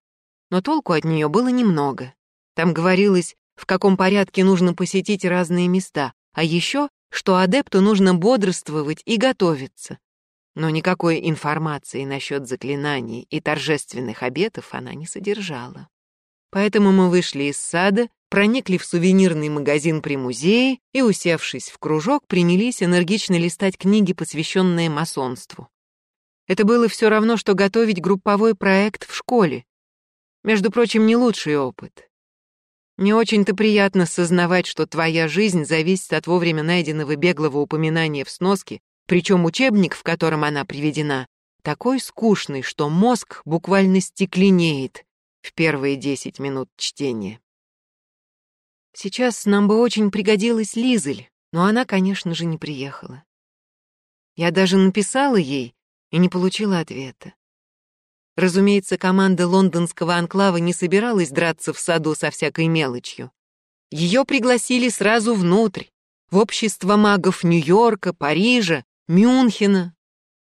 Speaker 1: но толку от нее было немного. Там говорилось в каком порядке нужно посетить разные места, а еще, что адепту нужно бодрствовать и готовиться. Но никакой информации насчет заклинаний и торжественных обетов она не содержала. Поэтому мы вышли из сада, проникли в сувенирный магазин при музее и, усевшись в кружок, принялись энергично листать книги, посвященные масонству. Это было все равно, что готовить групповой проект в школе. Между прочим, не лучший опыт. Не очень-то приятно сознавать, что твоя жизнь зависит от вовремя найденного беглого упоминания в сноске, причем учебник, в котором она приведена, такой скучный, что мозг буквально стекленеет в первые десять минут чтения. Сейчас нам бы очень пригодилась Лизель, но она, конечно же, не приехала. Я даже написала ей и не получила ответа. Разумеется, команда лондонского анклава не собиралась драться в саду со всякой мелочью. Ее пригласили сразу внутрь, в общество магов Нью-Йорка, Парижа, Мюнхена,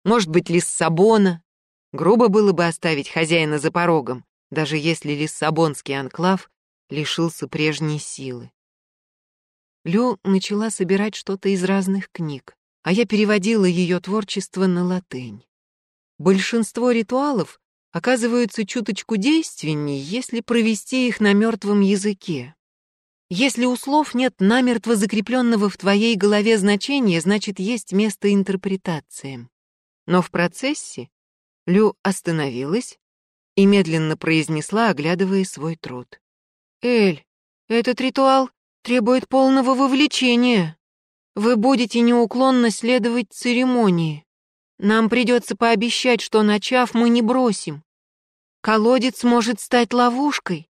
Speaker 1: может быть, Лиссабона. Грубо было бы оставить хозяина за порогом, даже если Лиссабонский анклав лишился прежней силы. Лю начала собирать что-то из разных книг, а я переводила ее творчество на латынь. Большинство ритуалов оказываются чуточку действенней, если провести их на мертвом языке. Если у слов нет намертво закрепленного в твоей голове значения, значит, есть место интерпретациям. Но в процессе Лю остановилась и медленно произнесла, оглядывая свой труд. «Эль, этот ритуал требует полного вовлечения. Вы будете неуклонно следовать церемонии. Нам придется пообещать, что, начав, мы не бросим. Колодец может стать ловушкой.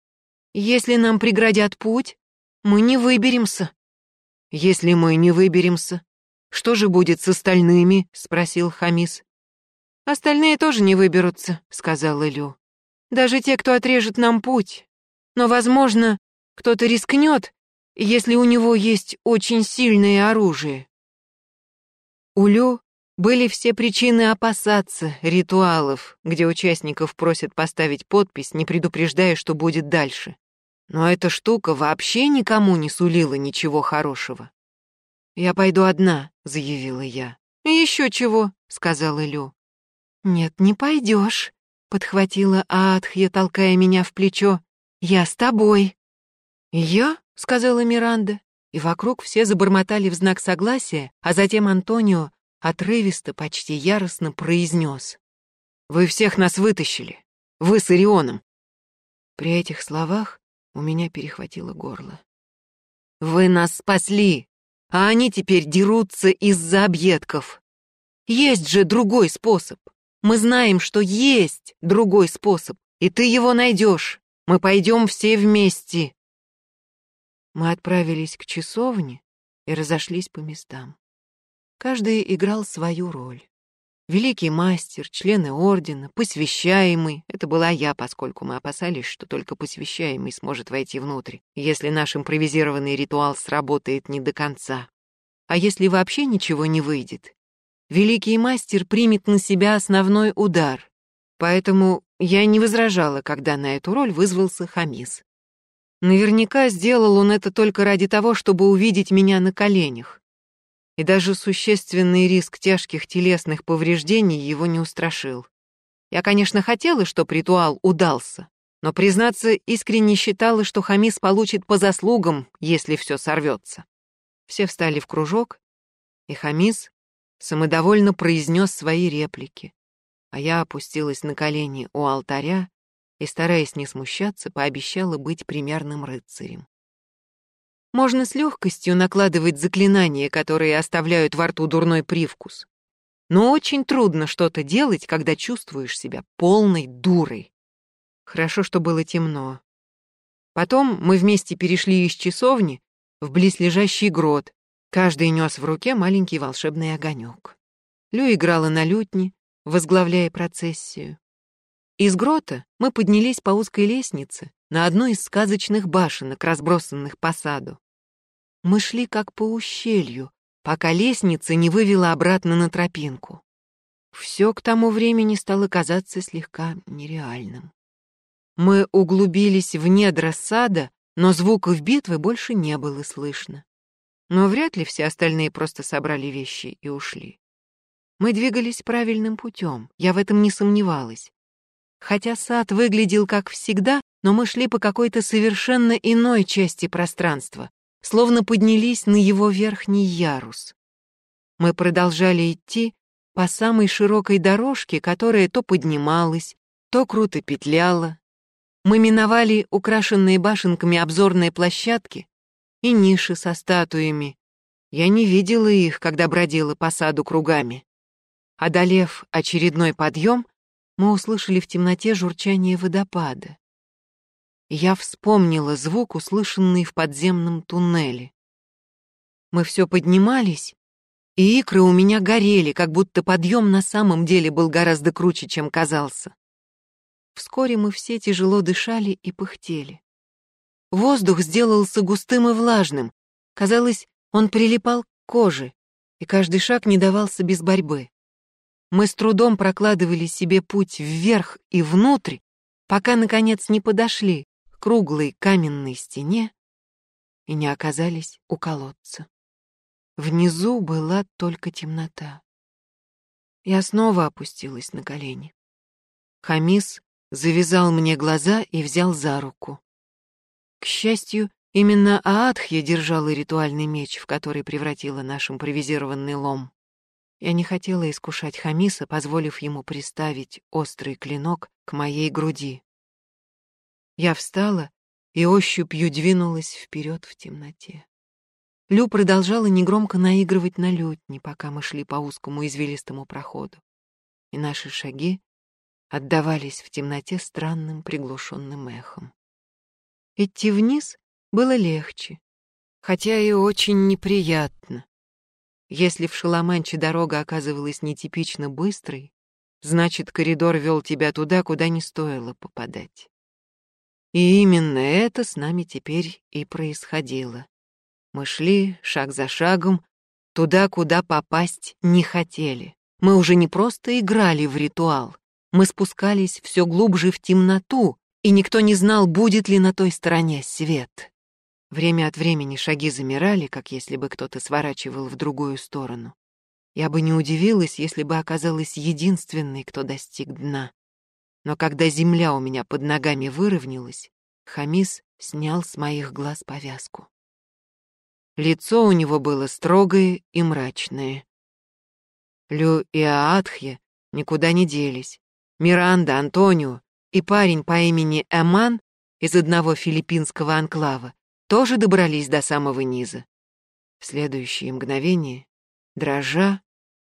Speaker 1: Если нам преградят путь, мы не выберемся. Если мы не выберемся, что же будет с остальными? спросил Хамис. Остальные тоже не выберутся, сказал Илю. Даже те, кто отрежет нам путь. Но, возможно, кто-то рискнет, если у него есть очень сильное оружие. У Лю были все причины опасаться ритуалов, где участников просят поставить подпись, не предупреждая, что будет дальше. Но эта штука вообще никому не сулила ничего хорошего. «Я пойду одна», — заявила я. «Еще чего», — сказала Лю. «Нет, не пойдешь», — подхватила Аатхья, толкая меня в плечо. «Я с тобой». «Я?» — сказала Миранда, и вокруг все забормотали в знак согласия, а затем Антонио отрывисто, почти яростно произнес. «Вы всех нас вытащили. Вы с Орионом». При этих словах у меня перехватило горло. «Вы нас спасли, а они теперь дерутся из-за объедков. Есть же другой способ. Мы знаем, что есть другой способ, и ты его найдешь. Мы пойдем все вместе». Мы отправились к часовне и разошлись по местам. Каждый играл свою роль. Великий мастер, члены ордена, посвящаемый — это была я, поскольку мы опасались, что только посвящаемый сможет войти внутрь, если наш импровизированный ритуал сработает не до конца. А если вообще ничего не выйдет? Великий мастер примет на себя основной удар. Поэтому я не возражала, когда на эту роль вызвался Хамис. Наверняка сделал он это только ради того, чтобы увидеть меня на коленях и даже существенный риск тяжких телесных повреждений его не устрашил. Я, конечно, хотела, чтобы ритуал удался, но, признаться, искренне считала, что Хамис получит по заслугам, если все сорвется. Все встали в кружок, и Хамис самодовольно произнес свои реплики, а я опустилась на колени у алтаря и, стараясь не смущаться, пообещала быть примерным рыцарем. Можно с легкостью накладывать заклинания, которые оставляют во рту дурной привкус. Но очень трудно что-то делать, когда чувствуешь себя полной дурой. Хорошо, что было темно. Потом мы вместе перешли из часовни в близлежащий грот. Каждый нес в руке маленький волшебный огонек. Лю играла на лютне, возглавляя процессию. Из грота мы поднялись по узкой лестнице на одну из сказочных башенок, разбросанных по саду. Мы шли как по ущелью, пока лестница не вывела обратно на тропинку. Все к тому времени стало казаться слегка нереальным. Мы углубились в недра сада, но звуков битвы больше не было слышно. Но вряд ли все остальные просто собрали вещи и ушли. Мы двигались правильным путем, я в этом не сомневалась. Хотя сад выглядел как всегда, но мы шли по какой-то совершенно иной части пространства, словно поднялись на его верхний ярус. Мы продолжали идти по самой широкой дорожке, которая то поднималась, то круто петляла. Мы миновали украшенные башенками обзорные площадки и ниши со статуями. Я не видела их, когда бродила по саду кругами. Одолев очередной подъем, мы услышали в темноте журчание водопада. Я вспомнила звук, услышанный в подземном туннеле. Мы все поднимались, и икры у меня горели, как будто подъем на самом деле был гораздо круче, чем казался. Вскоре мы все тяжело дышали и пыхтели. Воздух сделался густым и влажным. Казалось, он прилипал к коже, и каждый шаг не давался без борьбы. Мы с трудом прокладывали себе путь вверх и внутрь, пока, наконец, не подошли круглой каменной стене и не оказались у колодца. Внизу была только темнота. Я снова опустилась на колени. Хамис завязал мне глаза и взял за руку. К счастью, именно Аатхья держала ритуальный меч, в который превратила наш импровизированный лом. Я не хотела искушать Хамиса, позволив ему приставить острый клинок к моей груди. Я встала и ощупью двинулась вперед в темноте. Лю продолжала негромко наигрывать на лютне, пока мы шли по узкому извилистому проходу. И наши шаги отдавались в темноте странным приглушенным эхом. Идти вниз было легче, хотя и очень неприятно. Если в Шаламанче дорога оказывалась нетипично быстрой, значит, коридор вел тебя туда, куда не стоило попадать. И именно это с нами теперь и происходило. Мы шли шаг за шагом туда, куда попасть не хотели. Мы уже не просто играли в ритуал, мы спускались все глубже в темноту, и никто не знал, будет ли на той стороне свет. Время от времени шаги замирали, как если бы кто-то сворачивал в другую сторону. Я бы не удивилась, если бы оказалась единственной, кто достиг дна. Но когда земля у меня под ногами выровнялась, Хамис снял с моих глаз повязку. Лицо у него было строгое и мрачное. Лю и Аатхья никуда не делись. Миранда, Антонио и парень по имени Эман из одного филиппинского анклава тоже добрались до самого низа. В следующее мгновение, дрожа,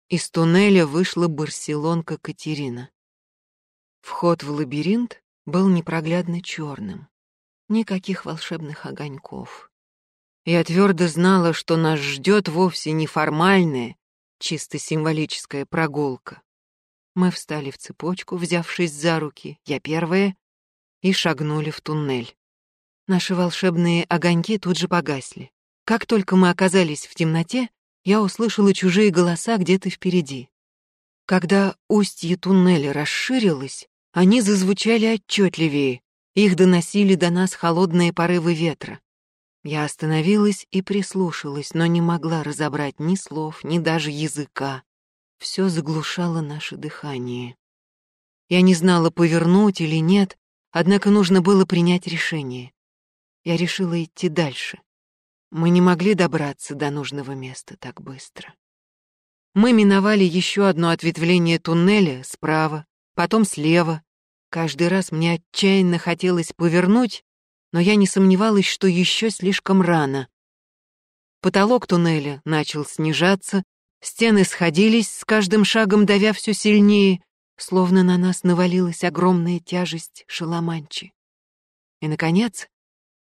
Speaker 1: из туннеля вышла барселонка Катерина. Вход в лабиринт был непроглядно черным. Никаких волшебных огоньков. Я твердо знала, что нас ждет вовсе не формальная, чисто символическая прогулка. Мы встали в цепочку, взявшись за руки, я первая, и шагнули в туннель. Наши волшебные огоньки тут же погасли. Как только мы оказались в темноте, я услышала чужие голоса где-то впереди. Когда устье туннеля расширилось, они зазвучали отчетливее, их доносили до нас холодные порывы ветра. Я остановилась и прислушалась, но не могла разобрать ни слов, ни даже языка. Все заглушало наше дыхание. Я не знала, повернуть или нет, однако нужно было принять решение. Я решила идти дальше. Мы не могли добраться до нужного места так быстро. Мы миновали еще одно ответвление туннеля справа, потом слева, Каждый раз мне отчаянно хотелось повернуть, но я не сомневалась, что еще слишком рано. Потолок туннеля начал снижаться, стены сходились с каждым шагом, давя все сильнее, словно на нас навалилась огромная тяжесть шаламанчи. И, наконец,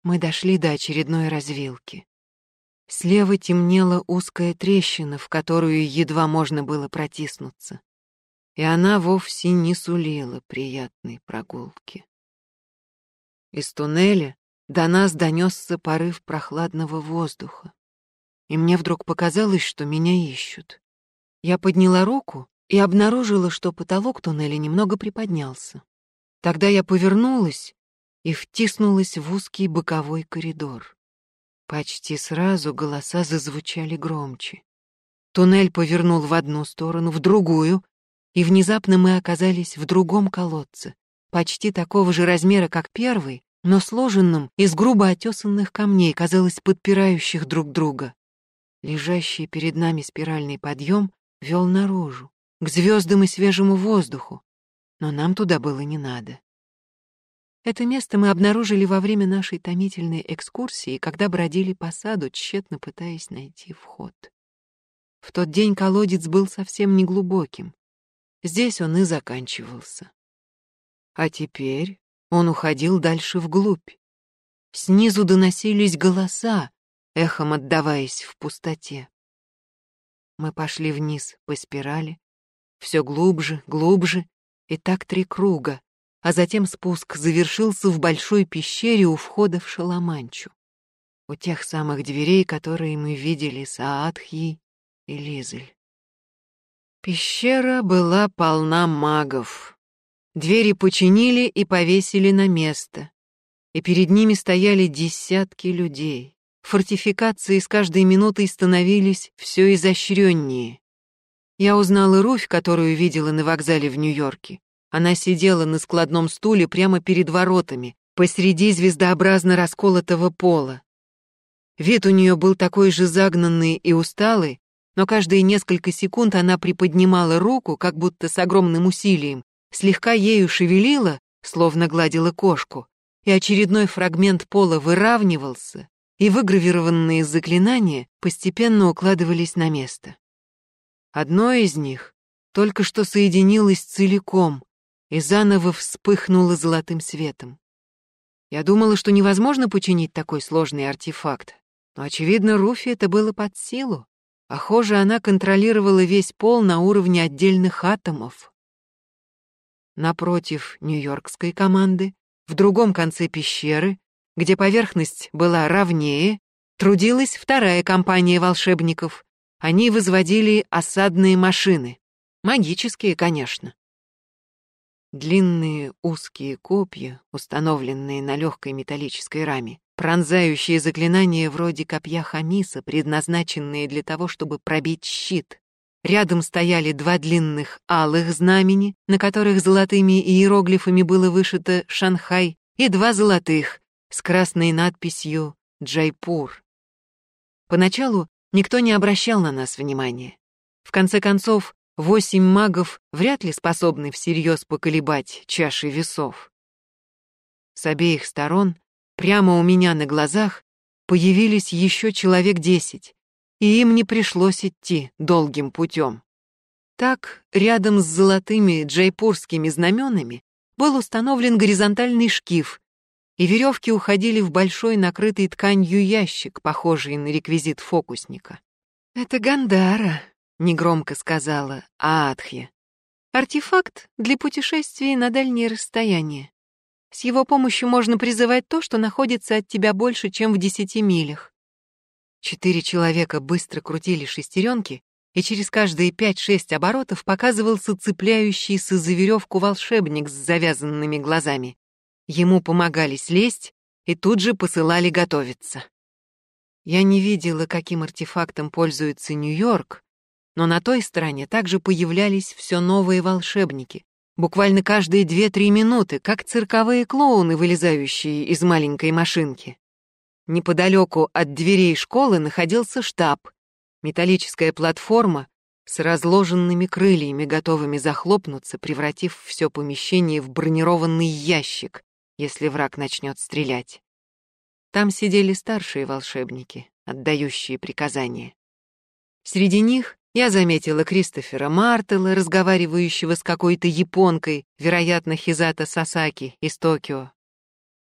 Speaker 1: мы дошли до очередной развилки. Слева темнела узкая трещина, в которую едва можно было протиснуться и она вовсе не сулила приятной прогулки. Из туннеля до нас донесся порыв прохладного воздуха, и мне вдруг показалось, что меня ищут. Я подняла руку и обнаружила, что потолок туннеля немного приподнялся. Тогда я повернулась и втиснулась в узкий боковой коридор. Почти сразу голоса зазвучали громче. Туннель повернул в одну сторону, в другую, и внезапно мы оказались в другом колодце, почти такого же размера, как первый, но сложенном из грубо отесанных камней, казалось, подпирающих друг друга. Лежащий перед нами спиральный подъем вел наружу, к звездам и свежему воздуху, но нам туда было не надо. Это место мы обнаружили во время нашей томительной экскурсии, когда бродили по саду, тщетно пытаясь найти вход. В тот день колодец был совсем неглубоким. Здесь он и заканчивался. А теперь он уходил дальше вглубь. Снизу доносились голоса, эхом отдаваясь в пустоте. Мы пошли вниз по спирали, все глубже, глубже, и так три круга, а затем спуск завершился в большой пещере у входа в Шаламанчу, у тех самых дверей, которые мы видели с Аатхьей и Лизель. Пещера была полна магов. Двери починили и повесили на место. И перед ними стояли десятки людей. Фортификации с каждой минутой становились все изощреннее. Я узнала Руфь, которую видела на вокзале в Нью-Йорке. Она сидела на складном стуле прямо перед воротами, посреди звездообразно расколотого пола. Вид у нее был такой же загнанный и усталый, но каждые несколько секунд она приподнимала руку, как будто с огромным усилием, слегка ею шевелила, словно гладила кошку, и очередной фрагмент пола выравнивался, и выгравированные заклинания постепенно укладывались на место. Одно из них только что соединилось целиком, и заново вспыхнула золотым светом. Я думала, что невозможно починить такой сложный артефакт, но, очевидно, Руфи это было под силу. Похоже, она контролировала весь пол на уровне отдельных атомов. Напротив нью-йоркской команды, в другом конце пещеры, где поверхность была ровнее, трудилась вторая компания волшебников. Они возводили осадные машины. Магические, конечно. Длинные узкие копья, установленные на легкой металлической раме, пронзающие заклинания вроде копья Хамиса, предназначенные для того, чтобы пробить щит. Рядом стояли два длинных алых знамени, на которых золотыми иероглифами было вышито «Шанхай», и два золотых с красной надписью «Джайпур». Поначалу никто не обращал на нас внимания. В конце концов, Восемь магов вряд ли способны всерьез поколебать чаши весов. С обеих сторон, прямо у меня на глазах, появились еще человек десять, и им не пришлось идти долгим путем. Так, рядом с золотыми джайпурскими знаменами был установлен горизонтальный шкив, и веревки уходили в большой накрытый тканью ящик, похожий на реквизит фокусника. «Это Гандара», негромко сказала Аатхья. Артефакт для путешествий на дальние расстояния. С его помощью можно призывать то, что находится от тебя больше, чем в десяти милях. Четыре человека быстро крутили шестеренки, и через каждые пять-шесть оборотов показывался цепляющийся за веревку волшебник с завязанными глазами. Ему помогали слезть и тут же посылали готовиться. Я не видела, каким артефактом пользуется Нью-Йорк, но на той стороне также появлялись все новые волшебники, буквально каждые две-три минуты, как цирковые клоуны, вылезающие из маленькой машинки. Неподалеку от дверей школы находился штаб, металлическая платформа с разложенными крыльями, готовыми захлопнуться, превратив все помещение в бронированный ящик, если враг начнет стрелять. Там сидели старшие волшебники, отдающие приказания. Среди них я заметила Кристофера Мартела, разговаривающего с какой-то японкой, вероятно, Хизата Сасаки из Токио.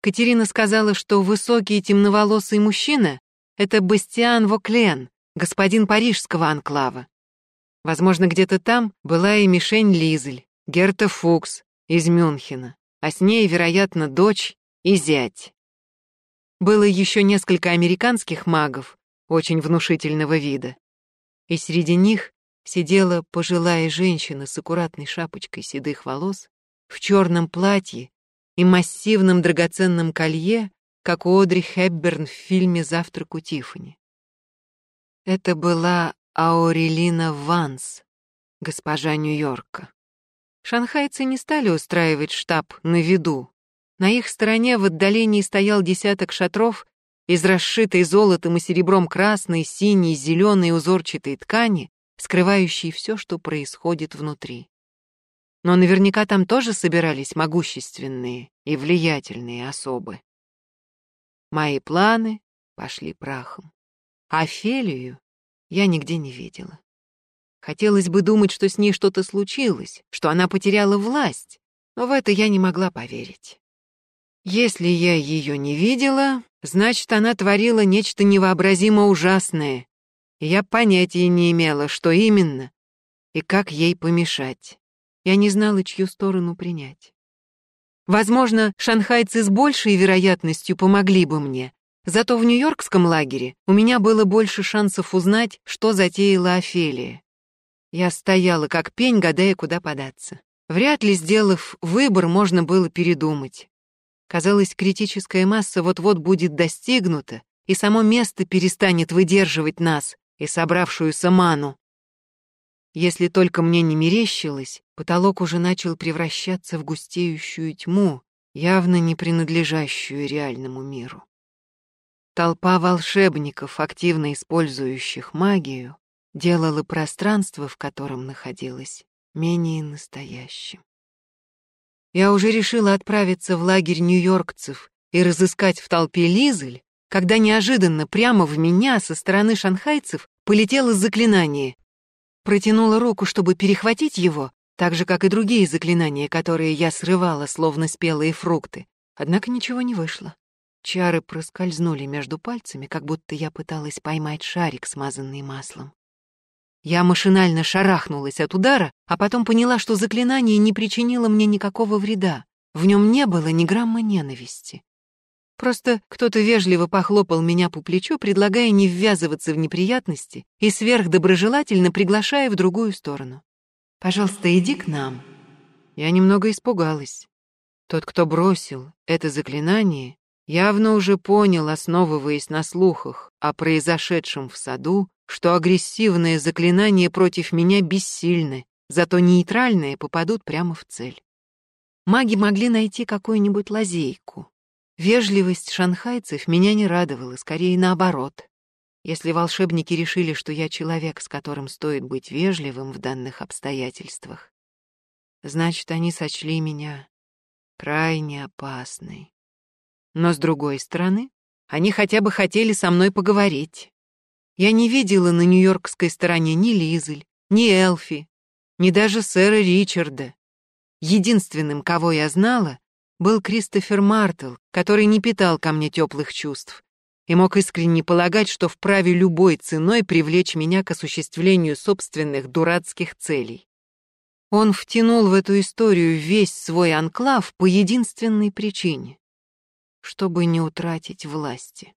Speaker 1: Катерина сказала, что высокий темноволосый мужчина — это Бастиан Воклен, господин парижского анклава. Возможно, где-то там была и мишень Лизель, Герта Фукс из Мюнхена, а с ней, вероятно, дочь и зять. Было еще несколько американских магов, очень внушительного вида и среди них сидела пожилая женщина с аккуратной шапочкой седых волос, в черном платье и массивном драгоценном колье, как у Одри Хепберн в фильме «Завтрак у Тиффани». Это была Аурелина Ванс, госпожа Нью-Йорка. Шанхайцы не стали устраивать штаб на виду. На их стороне в отдалении стоял десяток шатров из расшитой золотом и серебром красной, синей, зеленой узорчатой ткани, скрывающей все, что происходит внутри. Но наверняка там тоже собирались могущественные и влиятельные особы. Мои планы пошли прахом. А Фелию я нигде не видела. Хотелось бы думать, что с ней что-то случилось, что она потеряла власть, но в это я не могла поверить. Если я ее не видела, значит, она творила нечто невообразимо ужасное. я понятия не имела, что именно и как ей помешать. Я не знала, чью сторону принять. Возможно, шанхайцы с большей вероятностью помогли бы мне, зато в нью-йоркском лагере у меня было больше шансов узнать, что затеяла Офелия. Я стояла как пень, гадая, куда податься. Вряд ли, сделав выбор, можно было передумать. Казалось, критическая масса вот-вот будет достигнута, и само место перестанет выдерживать нас и собравшуюся ману. Если только мне не мерещилось, потолок уже начал превращаться в густеющую тьму, явно не принадлежащую реальному миру. Толпа волшебников, активно использующих магию, делала пространство, в котором находилась, менее настоящим. Я уже решила отправиться в лагерь нью-йоркцев и разыскать в толпе Лизель, когда неожиданно прямо в меня со стороны шанхайцев полетело заклинание. Протянула руку, чтобы перехватить его, так же, как и другие заклинания, которые я срывала, словно спелые фрукты. Однако ничего не вышло. Чары проскользнули между пальцами, как будто я пыталась поймать шарик, смазанный маслом. Я машинально шарахнулась от удара, а потом поняла, что заклинание не причинило мне никакого вреда. В нем не было ни грамма ненависти. Просто кто-то вежливо похлопал меня по плечу, предлагая не ввязываться в неприятности и сверхдоброжелательно приглашая в другую сторону. «Пожалуйста, иди к нам». Я немного испугалась. Тот, кто бросил это заклинание, явно уже понял, основываясь на слухах о произошедшем в саду, что агрессивные заклинания против меня бессильны, зато нейтральные попадут прямо в цель. Маги могли найти какую-нибудь лазейку. Вежливость шанхайцев меня не радовала, скорее наоборот. Если волшебники решили, что я человек, с которым стоит быть вежливым в данных обстоятельствах, значит, они сочли меня крайне опасной. Но, с другой стороны, они хотя бы хотели со мной поговорить. Я не видела на нью-йоркской стороне ни Лизель, ни Элфи, ни даже сэра Ричарда. Единственным, кого я знала, был Кристофер Мартл, который не питал ко мне теплых чувств и мог искренне полагать, что вправе любой ценой привлечь меня к осуществлению собственных дурацких целей. Он втянул в эту историю весь свой анклав по единственной причине — чтобы не утратить власти.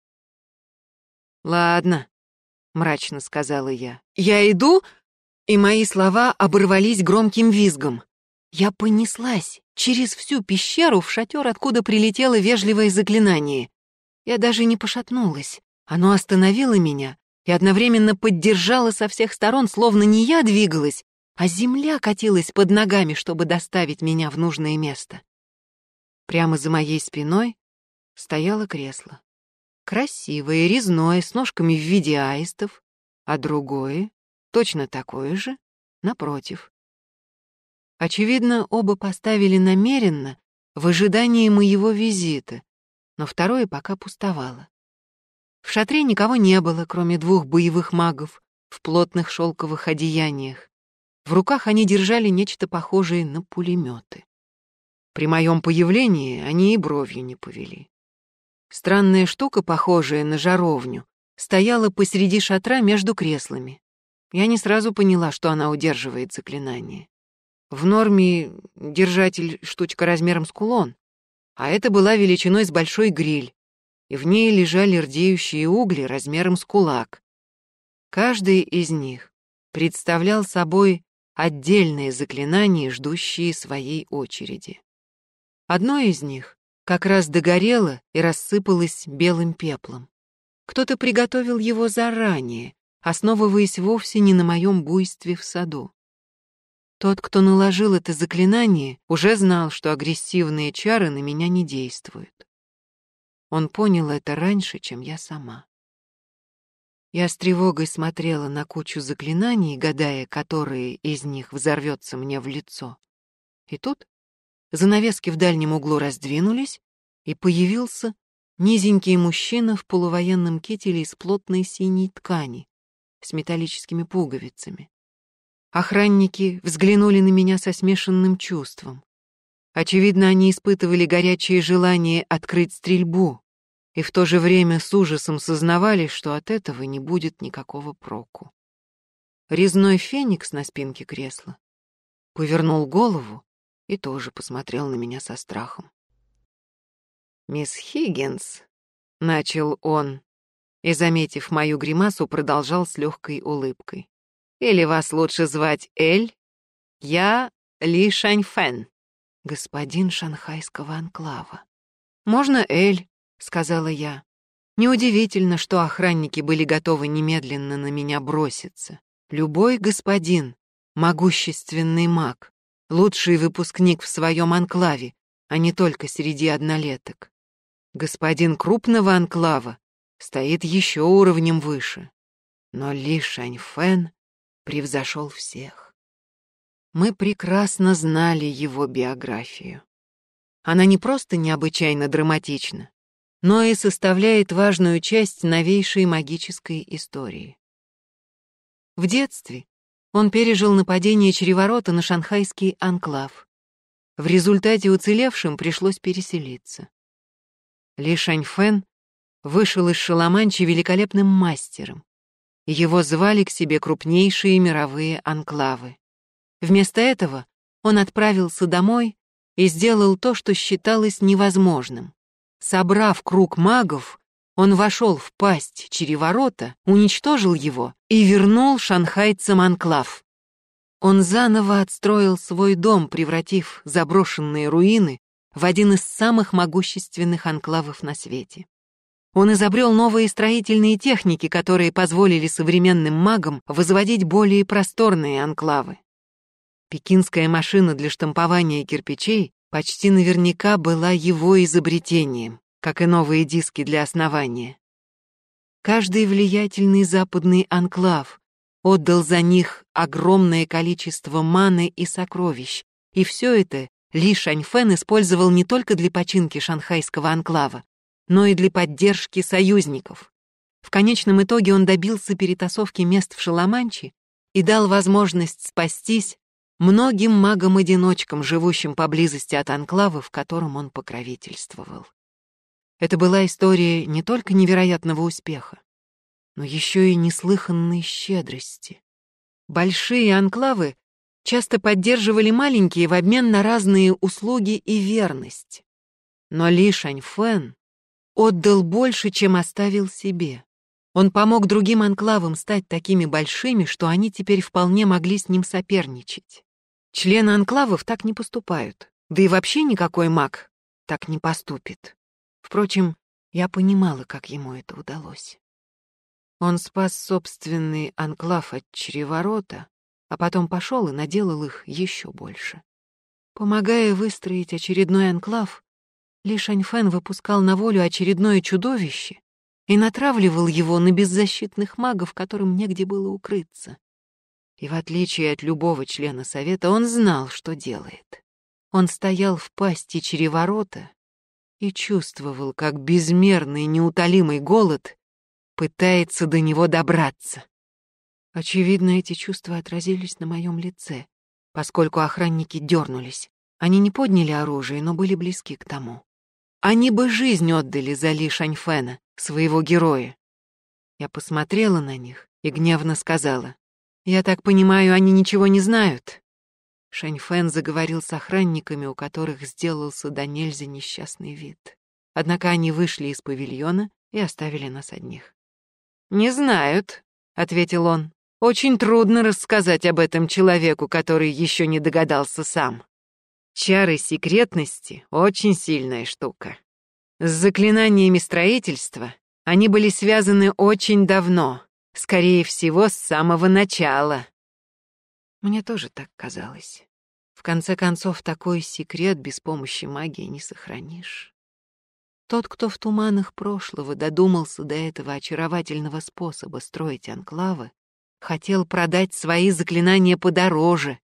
Speaker 1: «Ладно», — мрачно сказала я, — «я иду?» И мои слова оборвались громким визгом. Я понеслась через всю пещеру в шатер, откуда прилетело вежливое заклинание. Я даже не пошатнулась. Оно остановило меня и одновременно поддержало со всех сторон, словно не я двигалась, а земля катилась под ногами, чтобы доставить меня в нужное место. Прямо за моей спиной стояло кресло. Красивое, резное, с ножками в виде аистов, а другое, точно такое же, напротив. Очевидно, оба поставили намеренно, в ожидании моего визита, но второе пока пустовало. В шатре никого не было, кроме двух боевых магов в плотных шелковых одеяниях. В руках они держали нечто похожее на пулеметы. При моем появлении они и бровью не повели. Странная штука, похожая на жаровню, стояла посреди шатра между креслами. Я не сразу поняла, что она удерживает заклинание. В норме держатель штучка размером с кулон, а это была величиной с большой гриль, и в ней лежали рдеющие угли размером с кулак. Каждый из них представлял собой отдельные заклинания, ждущие своей очереди. Одно из них как раз догорело и рассыпалось белым пеплом. Кто-то приготовил его заранее, основываясь вовсе не на моем буйстве в саду. Тот, кто наложил это заклинание, уже знал, что агрессивные чары на меня не действуют. Он понял это раньше, чем я сама. Я с тревогой смотрела на кучу заклинаний, гадая, которые из них взорвется мне в лицо. И тут занавески в дальнем углу раздвинулись, и появился низенький мужчина в полувоенном кителе из плотной синей ткани с металлическими пуговицами. Охранники взглянули на меня со смешанным чувством. Очевидно, они испытывали горячее желание открыть стрельбу и в то же время с ужасом сознавали, что от этого не будет никакого проку. Резной феникс на спинке кресла повернул голову и тоже посмотрел на меня со страхом. «Мисс Хиггинс», — начал он, и, заметив мою гримасу, продолжал с легкой улыбкой. Или вас лучше звать Эль? Я Ли Шаньфэн, господин шанхайского анклава. Можно Эль, сказала я. Неудивительно, что охранники были готовы немедленно на меня броситься. Любой господин, могущественный маг, лучший выпускник в своем анклаве, а не только среди однолеток. Господин крупного анклава стоит еще уровнем выше. Но Ли Шаньфэн превзошел всех. Мы прекрасно знали его биографию. Она не просто необычайно драматична, но и составляет важную часть новейшей магической истории. В детстве он пережил нападение череворота на шанхайский анклав. В результате уцелевшим пришлось переселиться. Ли Шаньфэн вышел из Шаламанчи великолепным мастером. Его звали к себе крупнейшие мировые анклавы. Вместо этого он отправился домой и сделал то, что считалось невозможным. Собрав круг магов, он вошел в пасть череворота, уничтожил его и вернул шанхайцам анклав. Он заново отстроил свой дом, превратив заброшенные руины в один из самых могущественных анклавов на свете. Он изобрел новые строительные техники, которые позволили современным магам возводить более просторные анклавы. Пекинская машина для штампования кирпичей почти наверняка была его изобретением, как и новые диски для основания. Каждый влиятельный западный анклав отдал за них огромное количество маны и сокровищ, и все это Ли Шаньфэн использовал не только для починки шанхайского анклава, но и для поддержки союзников. В конечном итоге он добился перетасовки мест в Шаламанчи и дал возможность спастись многим магам-одиночкам, живущим поблизости от анклава, в котором он покровительствовал. Это была история не только невероятного успеха, но еще и неслыханной щедрости. Большие анклавы часто поддерживали маленькие в обмен на разные услуги и верность. Но Ли Шаньфэн отдал больше, чем оставил себе. Он помог другим анклавам стать такими большими, что они теперь вполне могли с ним соперничать. Члены анклавов так не поступают. Да и вообще никакой маг так не поступит. Впрочем, я понимала, как ему это удалось. Он спас собственный анклав от череворота, а потом пошел и наделал их еще больше. Помогая выстроить очередной анклав, Ли Шаньфэн выпускал на волю очередное чудовище и натравливал его на беззащитных магов, которым негде было укрыться. И в отличие от любого члена совета, он знал, что делает. Он стоял в пасти череворота и чувствовал, как безмерный неутолимый голод пытается до него добраться. Очевидно, эти чувства отразились на моем лице, поскольку охранники дернулись. Они не подняли оружие, но были близки к тому. Они бы жизнь отдали за Ли Шаньфена, своего героя. Я посмотрела на них и гневно сказала, я так понимаю, они ничего не знают. Шэньфэн заговорил с охранниками, у которых сделался до нельзя несчастный вид. Однако они вышли из павильона и оставили нас одних. «Не знают», — ответил он. «Очень трудно рассказать об этом человеку, который еще не догадался сам. Чары секретности — очень сильная штука. С заклинаниями строительства они были связаны очень давно, Скорее всего, с самого начала. Мне тоже так казалось. В конце концов, такой секрет без помощи магии не сохранишь. Тот, кто в туманах прошлого додумался до этого очаровательного способа строить анклавы, хотел продать свои заклинания подороже,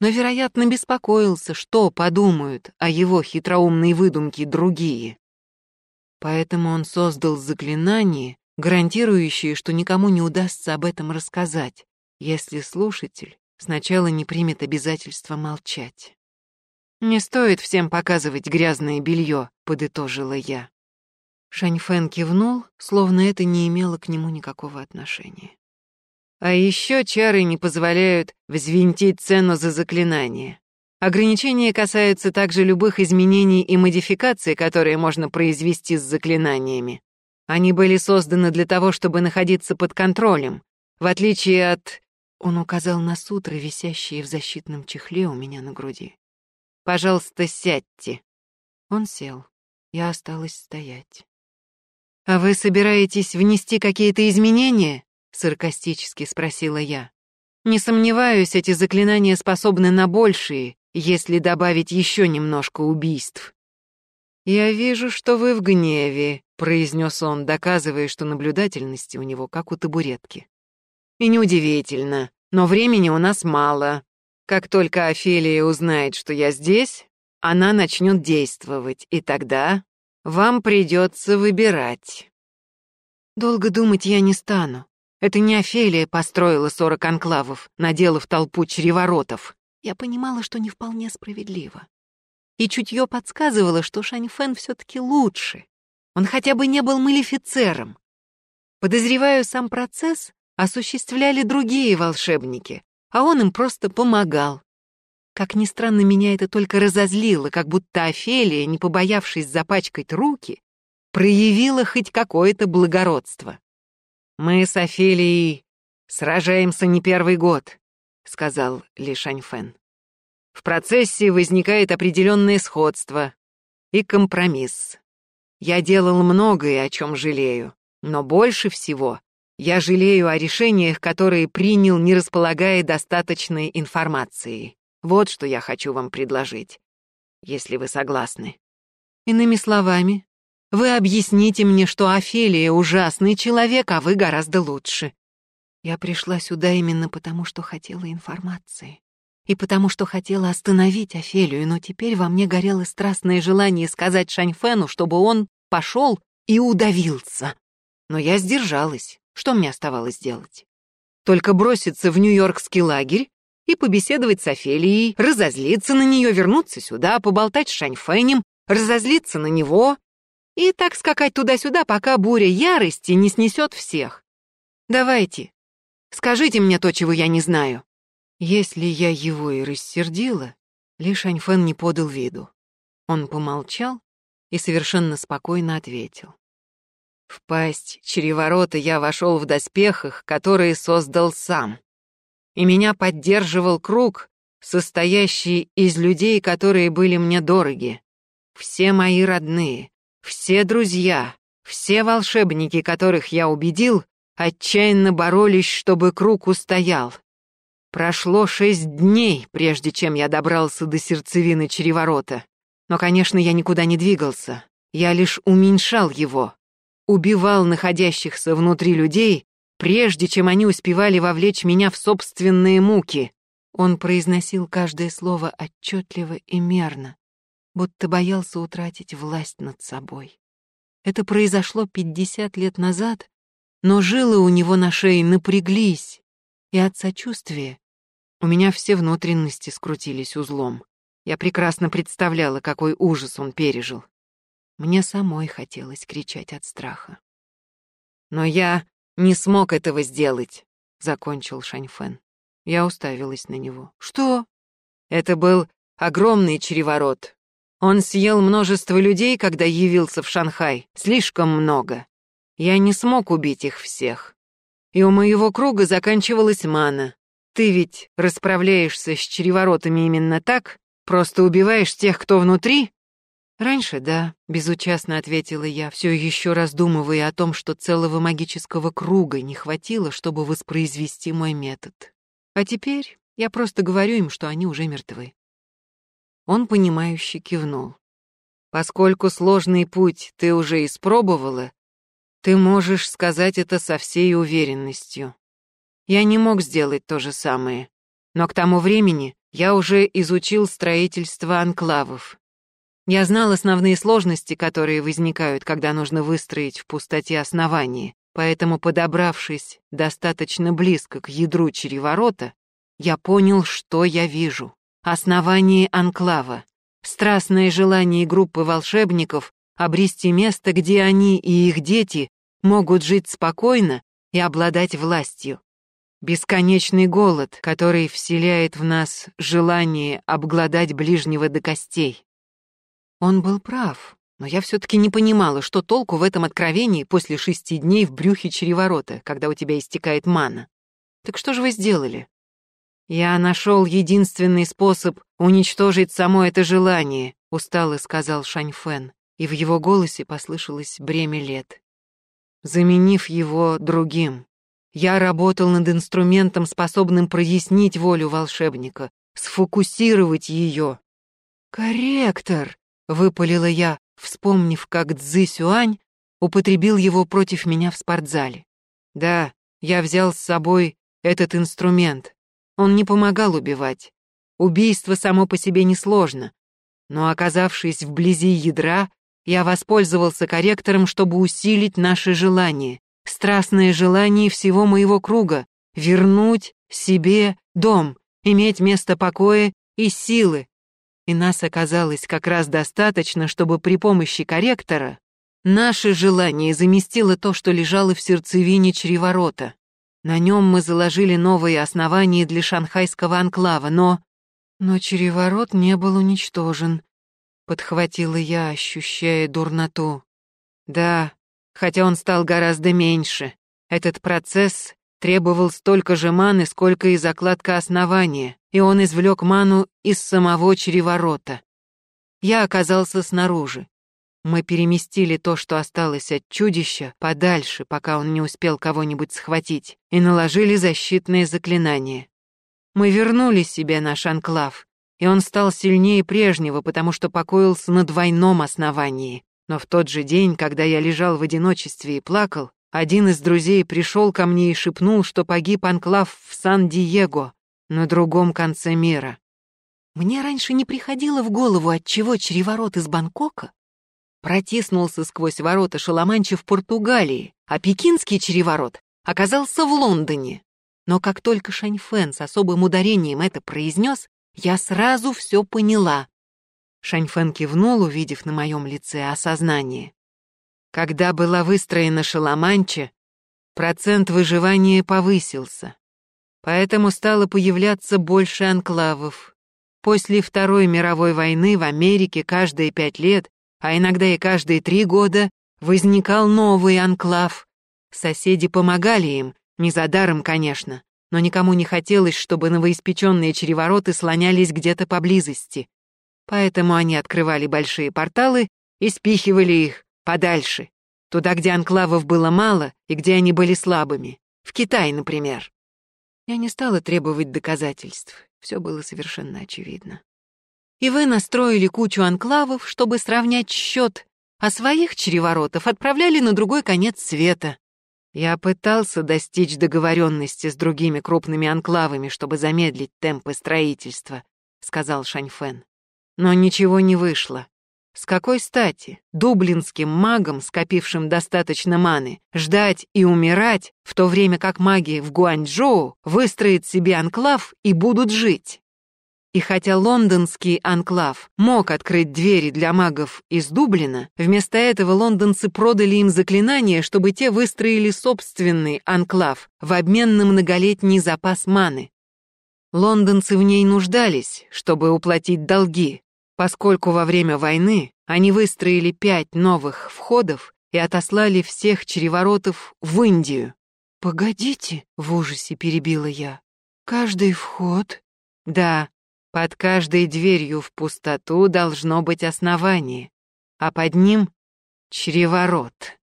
Speaker 1: но, вероятно, беспокоился, что подумают о его хитроумной выдумке другие. Поэтому он создал заклинание, гарантирующие, что никому не удастся об этом рассказать, если слушатель сначала не примет обязательство молчать. «Не стоит всем показывать грязное белье», — подытожила я. Шаньфэн кивнул, словно это не имело к нему никакого отношения. А еще чары не позволяют взвинтить цену за заклинание. Ограничения касаются также любых изменений и модификаций, которые можно произвести с заклинаниями. Они были созданы для того, чтобы находиться под контролем, в отличие от... Он указал на сутры, висящие в защитном чехле у меня на груди. «Пожалуйста, сядьте». Он сел. Я осталась стоять. «А вы собираетесь внести какие-то изменения?» — саркастически спросила я. «Не сомневаюсь, эти заклинания способны на большие, если добавить еще немножко убийств». «Я вижу, что вы в гневе», произнес он, доказывая, что наблюдательности у него как у табуретки. И неудивительно, но времени у нас мало. Как только Офелия узнает, что я здесь, она начнет действовать, и тогда вам придется выбирать. Долго думать я не стану. Это не Офелия построила сорок анклавов, наделав толпу чреворотов. Я понимала, что не вполне справедливо. И чутье подсказывало, что Шаньфэн все-таки лучше. Он хотя бы не был малифицером. Подозреваю, сам процесс осуществляли другие волшебники, а он им просто помогал. Как ни странно, меня это только разозлило, как будто Офелия, не побоявшись запачкать руки, проявила хоть какое-то благородство. «Мы с Офелией сражаемся не первый год», — сказал Ли Шаньфэн. «В процессе возникает определенное сходство и компромисс. Я делал многое, о чем жалею, но больше всего я жалею о решениях, которые принял, не располагая достаточной информацией. Вот что я хочу вам предложить, если вы согласны. Иными словами, вы объясните мне, что Офелия ужасный человек, а вы гораздо лучше. Я пришла сюда именно потому, что хотела информации. И потому, что хотела остановить Офелию, но теперь во мне горело страстное желание сказать Шаньфену, чтобы он пошел и удавился. Но я сдержалась. Что мне оставалось делать? Только броситься в нью-йоркский лагерь и побеседовать с Офелией, разозлиться на нее, вернуться сюда, поболтать с Шаньфэнем, разозлиться на него и так скакать туда-сюда, пока буря ярости не снесет всех. Давайте, скажите мне то, чего я не знаю. Если я его и рассердила, Ли Шаньфэн не подал виду. Он помолчал и совершенно спокойно ответил. В пасть череворота я вошел в доспехах, которые создал сам. И меня поддерживал круг, состоящий из людей, которые были мне дороги. Все мои родные, все друзья, все волшебники, которых я убедил, отчаянно боролись, чтобы круг устоял. Прошло шесть дней, прежде чем я добрался до сердцевины череворота. Но, конечно, я никуда не двигался. Я лишь уменьшал его убивал находящихся внутри людей, прежде чем они успевали вовлечь меня в собственные муки. Он произносил каждое слово отчетливо и мерно, будто боялся утратить власть над собой. Это произошло пятьдесят лет назад, но жилы у него на шее напряглись, и от сочувствия у меня все внутренности скрутились узлом. Я прекрасно представляла, какой ужас он пережил. Мне самой хотелось кричать от страха. «Но я не смог этого сделать», — закончил Шаньфэн. Я уставилась на него. «Что?» «Это был огромный череворот. Он съел множество людей, когда явился в Шанхай. Слишком много. Я не смог убить их всех. И у моего круга заканчивалась мана. Ты ведь расправляешься с череворотами именно так? Просто убиваешь тех, кто внутри?» «Раньше, да», — безучастно ответила я, все еще раздумывая о том, что целого магического круга не хватило, чтобы воспроизвести мой метод. А теперь я просто говорю им, что они уже мертвы. Он, понимающе кивнул. «Поскольку сложный путь ты уже испробовала, ты можешь сказать это со всей уверенностью. Я не мог сделать то же самое, но к тому времени я уже изучил строительство анклавов, я знал основные сложности, которые возникают, когда нужно выстроить в пустоте основание, поэтому, подобравшись достаточно близко к ядру череворота, я понял, что я вижу. Основание анклава. Страстное желание группы волшебников обрести место, где они и их дети могут жить спокойно и обладать властью. Бесконечный голод, который вселяет в нас желание обглодать ближнего до костей. Он был прав, но я все-таки не понимала, что толку в этом откровении после шести дней в брюхе череворота, когда у тебя истекает мана. Так что же вы сделали? Я нашел единственный способ уничтожить само это желание, устало сказал Шаньфэн, и в его голосе послышалось бремя лет. Заменив его другим, я работал над инструментом, способным прояснить волю волшебника, сфокусировать ее. «Корректор!» Выпалила я, вспомнив, как Цзы Сюань употребил его против меня в спортзале. Да, я взял с собой этот инструмент. Он не помогал убивать. Убийство само по себе несложно. Но оказавшись вблизи ядра, я воспользовался корректором, чтобы усилить наше желание, страстное желание всего моего круга — вернуть себе дом, иметь место покоя и силы. И нас оказалось как раз достаточно, чтобы при помощи корректора наше желание заместило то, что лежало в сердцевине чреворота. На нем мы заложили новые основания для шанхайского анклава, но... Но череворот не был уничтожен, подхватила я, ощущая дурноту. Да, хотя он стал гораздо меньше. Этот процесс требовал столько же маны, сколько и закладка основания, и он извлек ману из самого череворота. Я оказался снаружи. Мы переместили то, что осталось от чудища, подальше, пока он не успел кого-нибудь схватить, и наложили защитное заклинание. Мы вернули себе наш анклав, и он стал сильнее прежнего, потому что покоился на двойном основании. Но в тот же день, когда я лежал в одиночестве и плакал, один из друзей пришел ко мне и шепнул, что погиб анклав в Сан-Диего, на другом конце мира. Мне раньше не приходило в голову, отчего чреворот из Бангкока протиснулся сквозь ворота Шаламанчи в Португалии, а пекинский череворот оказался в Лондоне. Но как только Шаньфэн с особым ударением это произнес, я сразу все поняла. Шаньфэн кивнул, увидев на моем лице осознание. Когда была выстроена Шаламанча, процент выживания повысился. Поэтому стало появляться больше анклавов. После Второй мировой войны в Америке каждые пять лет а иногда и каждые три года возникал новый анклав. Соседи помогали им, не за даром, конечно, но никому не хотелось, чтобы новоиспеченные черевороты слонялись где-то поблизости. Поэтому они открывали большие порталы и спихивали их подальше, туда, где анклавов было мало и где они были слабыми. В Китай, например. Я не стала требовать доказательств, все было совершенно очевидно и вы настроили кучу анклавов, чтобы сравнять счет, а своих чреворотов отправляли на другой конец света. Я пытался достичь договоренности с другими крупными анклавами, чтобы замедлить темпы строительства, сказал Шаньфен. Но ничего не вышло. С какой стати дублинским магам, скопившим достаточно маны, ждать и умирать, в то время как маги в Гуанчжоу выстроят себе анклав и будут жить? И хотя лондонский анклав мог открыть двери для магов из Дублина, вместо этого лондонцы продали им заклинание, чтобы те выстроили собственный анклав в обмен на многолетний запас маны. Лондонцы в ней нуждались, чтобы уплатить долги, поскольку во время войны они выстроили пять новых входов и отослали всех череворотов в Индию. «Погодите», — в ужасе перебила я. «Каждый вход?» «Да, под каждой дверью в пустоту должно быть основание, а под ним — чреворот.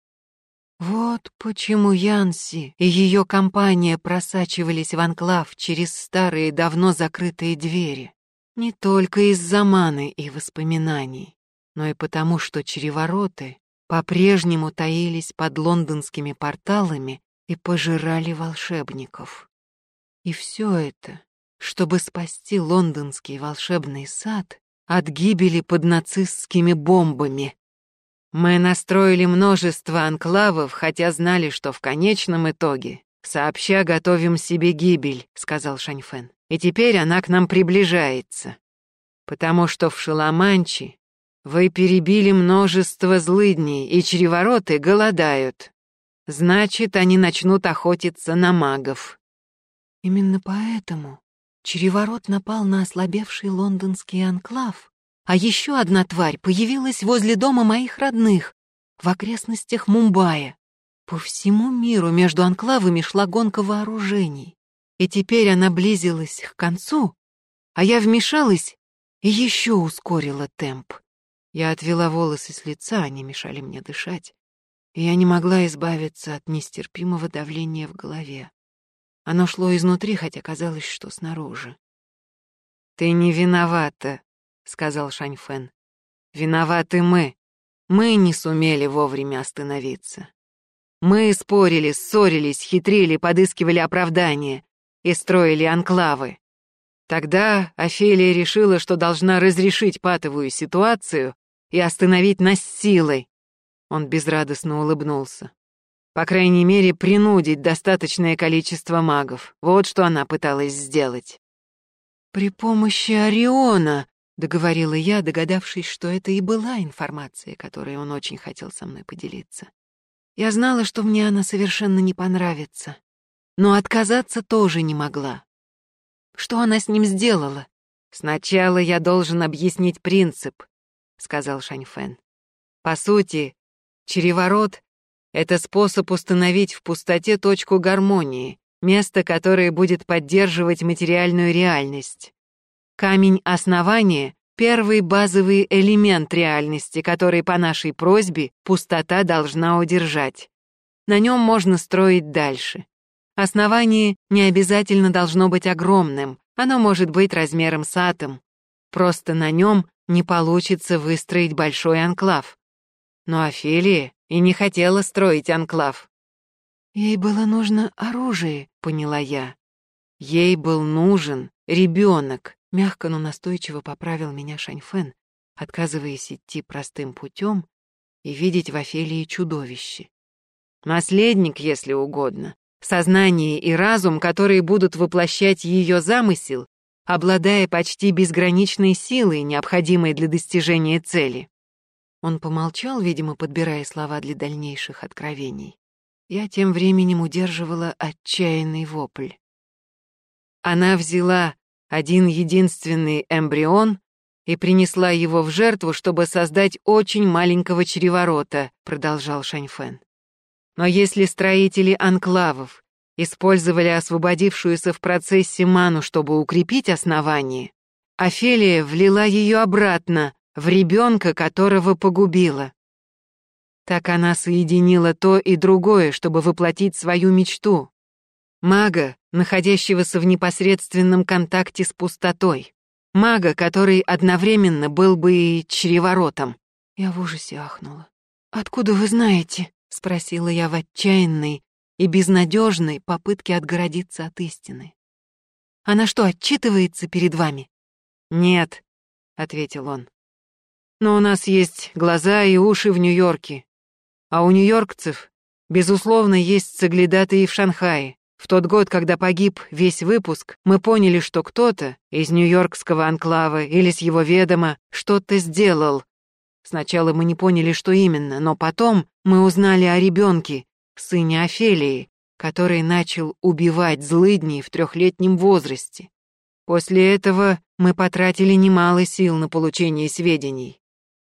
Speaker 1: Вот почему Янси и ее компания просачивались в анклав через старые давно закрытые двери. Не только из-за маны и воспоминаний, но и потому, что чревороты по-прежнему таились под лондонскими порталами и пожирали волшебников. И все это чтобы спасти лондонский волшебный сад от гибели под нацистскими бомбами. Мы настроили множество анклавов, хотя знали, что в конечном итоге сообща готовим себе гибель, сказал Шаньфен. И теперь она к нам приближается. Потому что в Шаламанчи вы перебили множество злыдней, и чревороты голодают. Значит, они начнут охотиться на магов. Именно поэтому Череворот напал на ослабевший лондонский анклав, а еще одна тварь появилась возле дома моих родных, в окрестностях Мумбаи. По всему миру между анклавами шла гонка вооружений, и теперь она близилась к концу, а я вмешалась и еще ускорила темп. Я отвела волосы с лица, они мешали мне дышать, и я не могла избавиться от нестерпимого давления в голове. Оно шло изнутри, хотя казалось, что снаружи. «Ты не виновата», — сказал Шаньфэн. «Виноваты мы. Мы не сумели вовремя остановиться. Мы спорили, ссорились, хитрили, подыскивали оправдания и строили анклавы. Тогда Офелия решила, что должна разрешить патовую ситуацию и остановить нас силой. Он безрадостно улыбнулся. По крайней мере, принудить достаточное количество магов. Вот что она пыталась сделать. «При помощи Ориона», — договорила я, догадавшись, что это и была информация, которой он очень хотел со мной поделиться. Я знала, что мне она совершенно не понравится, но отказаться тоже не могла. Что она с ним сделала? Сначала я должен объяснить принцип, сказал Шаньфэн. По сути, череворот — это способ установить в пустоте точку гармонии, место, которое будет поддерживать материальную реальность. Камень основания — первый базовый элемент реальности, который по нашей просьбе пустота должна удержать. На нем можно строить дальше. Основание не обязательно должно быть огромным, оно может быть размером с атом. Просто на нем не получится выстроить большой анклав. Но Офелия и не хотела строить анклав. Ей было нужно оружие, поняла я. Ей был нужен ребенок, мягко, но настойчиво поправил меня Шаньфен, отказываясь идти простым путем и видеть в Офелии чудовище. Наследник, если угодно, сознание и разум, которые будут воплощать ее замысел, обладая почти безграничной силой, необходимой для достижения цели. Он помолчал, видимо, подбирая слова для дальнейших откровений. Я тем временем удерживала отчаянный вопль. Она взяла один единственный эмбрион и принесла его в жертву, чтобы создать очень маленького череворота, продолжал Шаньфэн. Но если строители анклавов использовали освободившуюся в процессе ману, чтобы укрепить основание, Офелия влила ее обратно в ребенка, которого погубила. Так она соединила то и другое, чтобы воплотить свою мечту. Мага, находящегося в непосредственном контакте с пустотой. Мага, который одновременно был бы и чреворотом. Я в ужасе ахнула. «Откуда вы знаете?» — спросила я в отчаянной и безнадежной попытке отгородиться от истины. «Она что, отчитывается перед вами?» «Нет», — ответил он. «Но у нас есть глаза и уши в Нью-Йорке, а у нью-йоркцев, безусловно, есть соглядатые в Шанхае. В тот год, когда погиб весь выпуск, мы поняли, что кто-то из нью-йоркского анклава или с его ведома что-то сделал, Сначала мы не поняли, что именно, но потом мы узнали о ребенке, сыне Офелии, который начал убивать злыдней в трехлетнем возрасте. После этого мы потратили немало сил на получение сведений.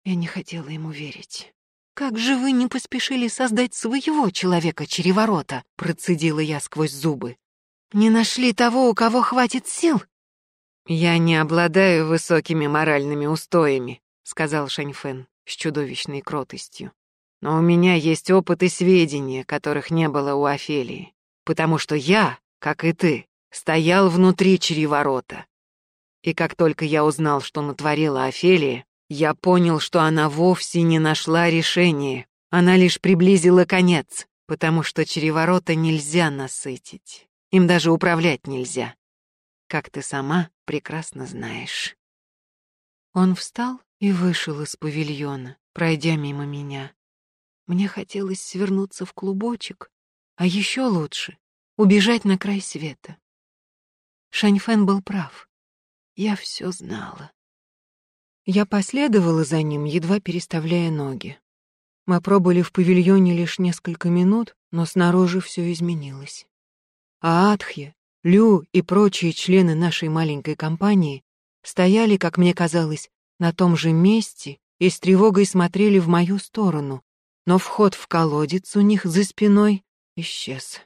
Speaker 1: Я не хотела ему верить. «Как же вы не поспешили создать своего человека-череворота?» — процедила я сквозь зубы. «Не нашли того, у кого хватит сил?» «Я не обладаю высокими моральными устоями», сказал Шаньфэн с чудовищной кротостью. Но у меня есть опыт и сведения, которых не было у Офелии, потому что я, как и ты, стоял внутри череворота. И как только я узнал, что натворила Офелия, я понял, что она вовсе не нашла решения, она лишь приблизила конец, потому что череворота нельзя насытить, им даже управлять нельзя, как ты сама прекрасно знаешь. Он встал и вышел из павильона, пройдя мимо меня. Мне хотелось свернуться в клубочек, а еще лучше — убежать на край света. Шаньфэн был прав. Я все знала. Я последовала за ним, едва переставляя ноги. Мы пробыли в павильоне лишь несколько минут, но снаружи все изменилось. А Атхья, Лю и прочие члены нашей маленькой компании стояли, как мне казалось, на том же месте и с тревогой смотрели в мою сторону, но вход в колодец у них за спиной исчез.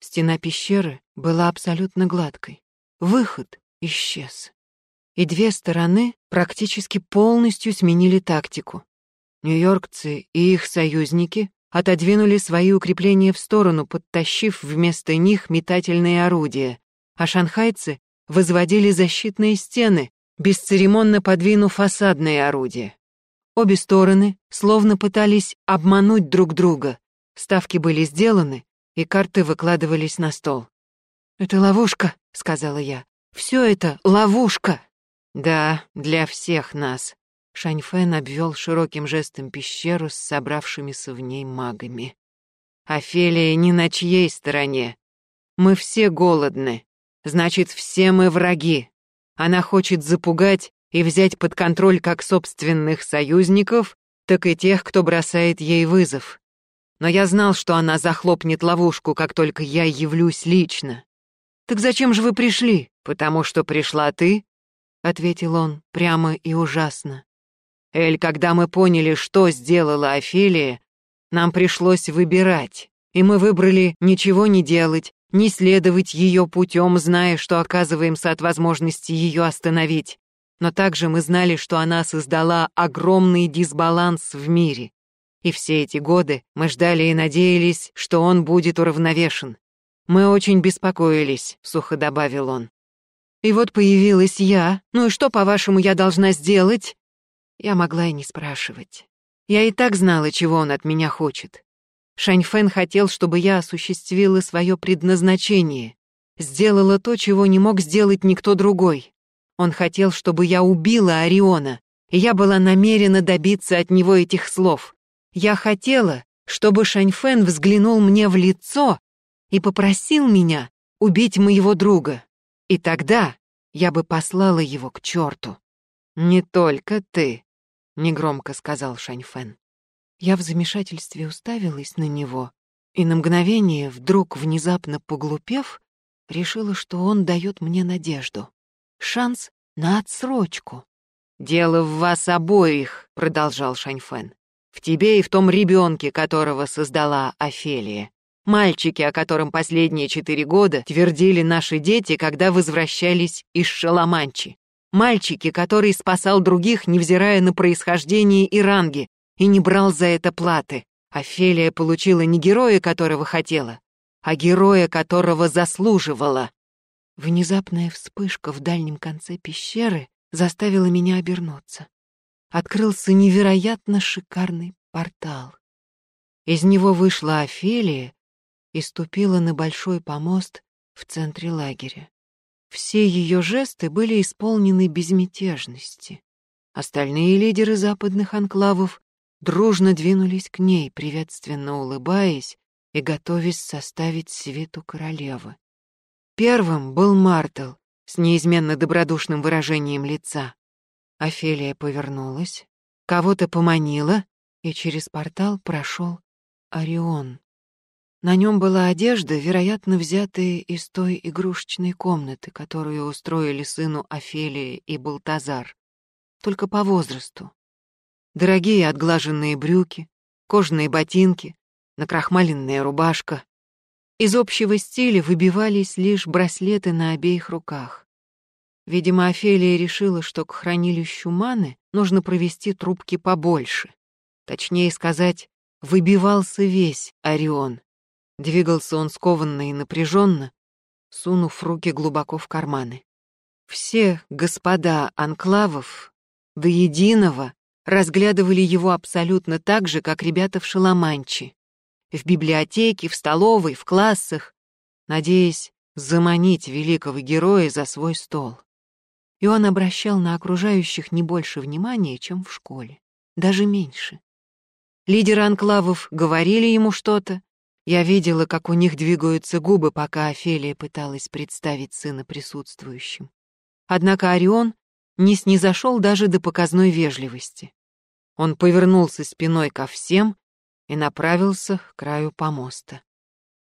Speaker 1: Стена пещеры была абсолютно гладкой. Выход исчез. И две стороны практически полностью сменили тактику. Нью-Йоркцы и их союзники отодвинули свои укрепления в сторону, подтащив вместо них метательные орудия, а шанхайцы возводили защитные стены, бесцеремонно подвинув фасадные орудия. Обе стороны словно пытались обмануть друг друга. Ставки были сделаны, и карты выкладывались на стол. «Это ловушка», — сказала я. «Все это ловушка». «Да, для всех нас», — Шаньфэн обвел широким жестом пещеру с собравшимися в ней магами. Офелия не на чьей стороне. Мы все голодны. Значит, все мы враги. Она хочет запугать и взять под контроль как собственных союзников, так и тех, кто бросает ей вызов. Но я знал, что она захлопнет ловушку, как только я явлюсь лично. «Так зачем же вы пришли?» «Потому что пришла ты», — ответил он прямо и ужасно. «Эль, когда мы поняли, что сделала Офелия, нам пришлось выбирать, и мы выбрали ничего не делать, не следовать ее путем, зная, что оказываемся от возможности ее остановить. Но также мы знали, что она создала огромный дисбаланс в мире. И все эти годы мы ждали и надеялись, что он будет уравновешен. Мы очень беспокоились, сухо добавил он. И вот появилась я. Ну и что, по-вашему, я должна сделать? Я могла и не спрашивать. Я и так знала, чего он от меня хочет. Шаньфэн хотел, чтобы я осуществила свое предназначение, сделала то, чего не мог сделать никто другой. Он хотел, чтобы я убила Ориона, и я была намерена добиться от него этих слов. Я хотела, чтобы Шаньфэн взглянул мне в лицо и попросил меня убить моего друга. И тогда я бы послала его к черту. «Не только ты», — негромко сказал Шаньфэн. Я в замешательстве уставилась на него, и на мгновение, вдруг внезапно поглупев, решила, что он дает мне надежду. Шанс на отсрочку. «Дело в вас обоих», — продолжал Шаньфэн. В тебе и в том ребенке, которого создала Офелия. Мальчики, о котором последние четыре года твердили наши дети, когда возвращались из Шаламанчи. Мальчики, который спасал других, невзирая на происхождение и ранги, и не брал за это платы. Офелия получила не героя, которого хотела, а героя, которого заслуживала. Внезапная вспышка в дальнем конце пещеры заставила меня обернуться открылся невероятно шикарный портал. Из него вышла Офелия и ступила на большой помост в центре лагеря. Все ее жесты были исполнены безмятежности. Остальные лидеры западных анклавов дружно двинулись к ней, приветственно улыбаясь и готовясь составить свиту королевы. Первым был Мартел с неизменно добродушным выражением лица. Офелия повернулась, кого-то поманила, и через портал прошел Орион. На нем была одежда, вероятно, взятая из той игрушечной комнаты, которую устроили сыну Офелии и Балтазар, только по возрасту. Дорогие отглаженные брюки, кожаные ботинки, накрахмаленная рубашка. Из общего стиля выбивались лишь браслеты на обеих руках. Видимо, Офелия решила, что к хранилищу маны нужно провести трубки побольше. Точнее сказать, выбивался весь Орион. Двигался он скованно и напряженно, сунув руки глубоко в карманы. Все господа анклавов до единого разглядывали его абсолютно так же, как ребята в Шаламанчи. В библиотеке, в столовой, в классах, надеясь заманить великого героя за свой стол и он обращал на окружающих не больше внимания, чем в школе, даже меньше. Лидеры анклавов говорили ему что-то. Я видела, как у них двигаются губы, пока Офелия пыталась представить сына присутствующим. Однако Орион не снизошел даже до показной вежливости. Он повернулся спиной ко всем и направился к краю помоста.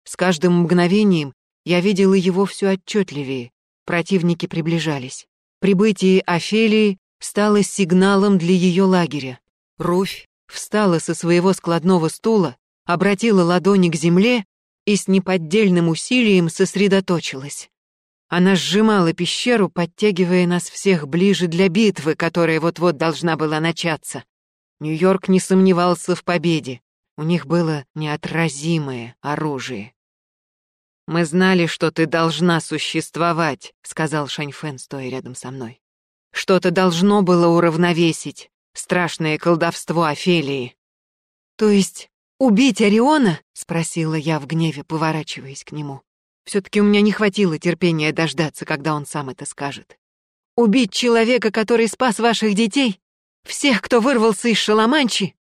Speaker 1: С каждым мгновением я видела его все отчетливее, противники приближались. Прибытие Офелии стало сигналом для ее лагеря. Руфь встала со своего складного стула, обратила ладони к земле и с неподдельным усилием сосредоточилась. Она сжимала пещеру, подтягивая нас всех ближе для битвы, которая вот-вот должна была начаться. Нью-Йорк не сомневался в победе. У них было неотразимое оружие. «Мы знали, что ты должна существовать», — сказал Шаньфэн, стоя рядом со мной. «Что-то должно было уравновесить страшное колдовство Офелии». «То есть убить Ориона?» — спросила я в гневе, поворачиваясь к нему. Все-таки у меня не хватило терпения дождаться, когда он сам это скажет. «Убить человека, который спас ваших детей? Всех, кто вырвался из Шаламанчи?»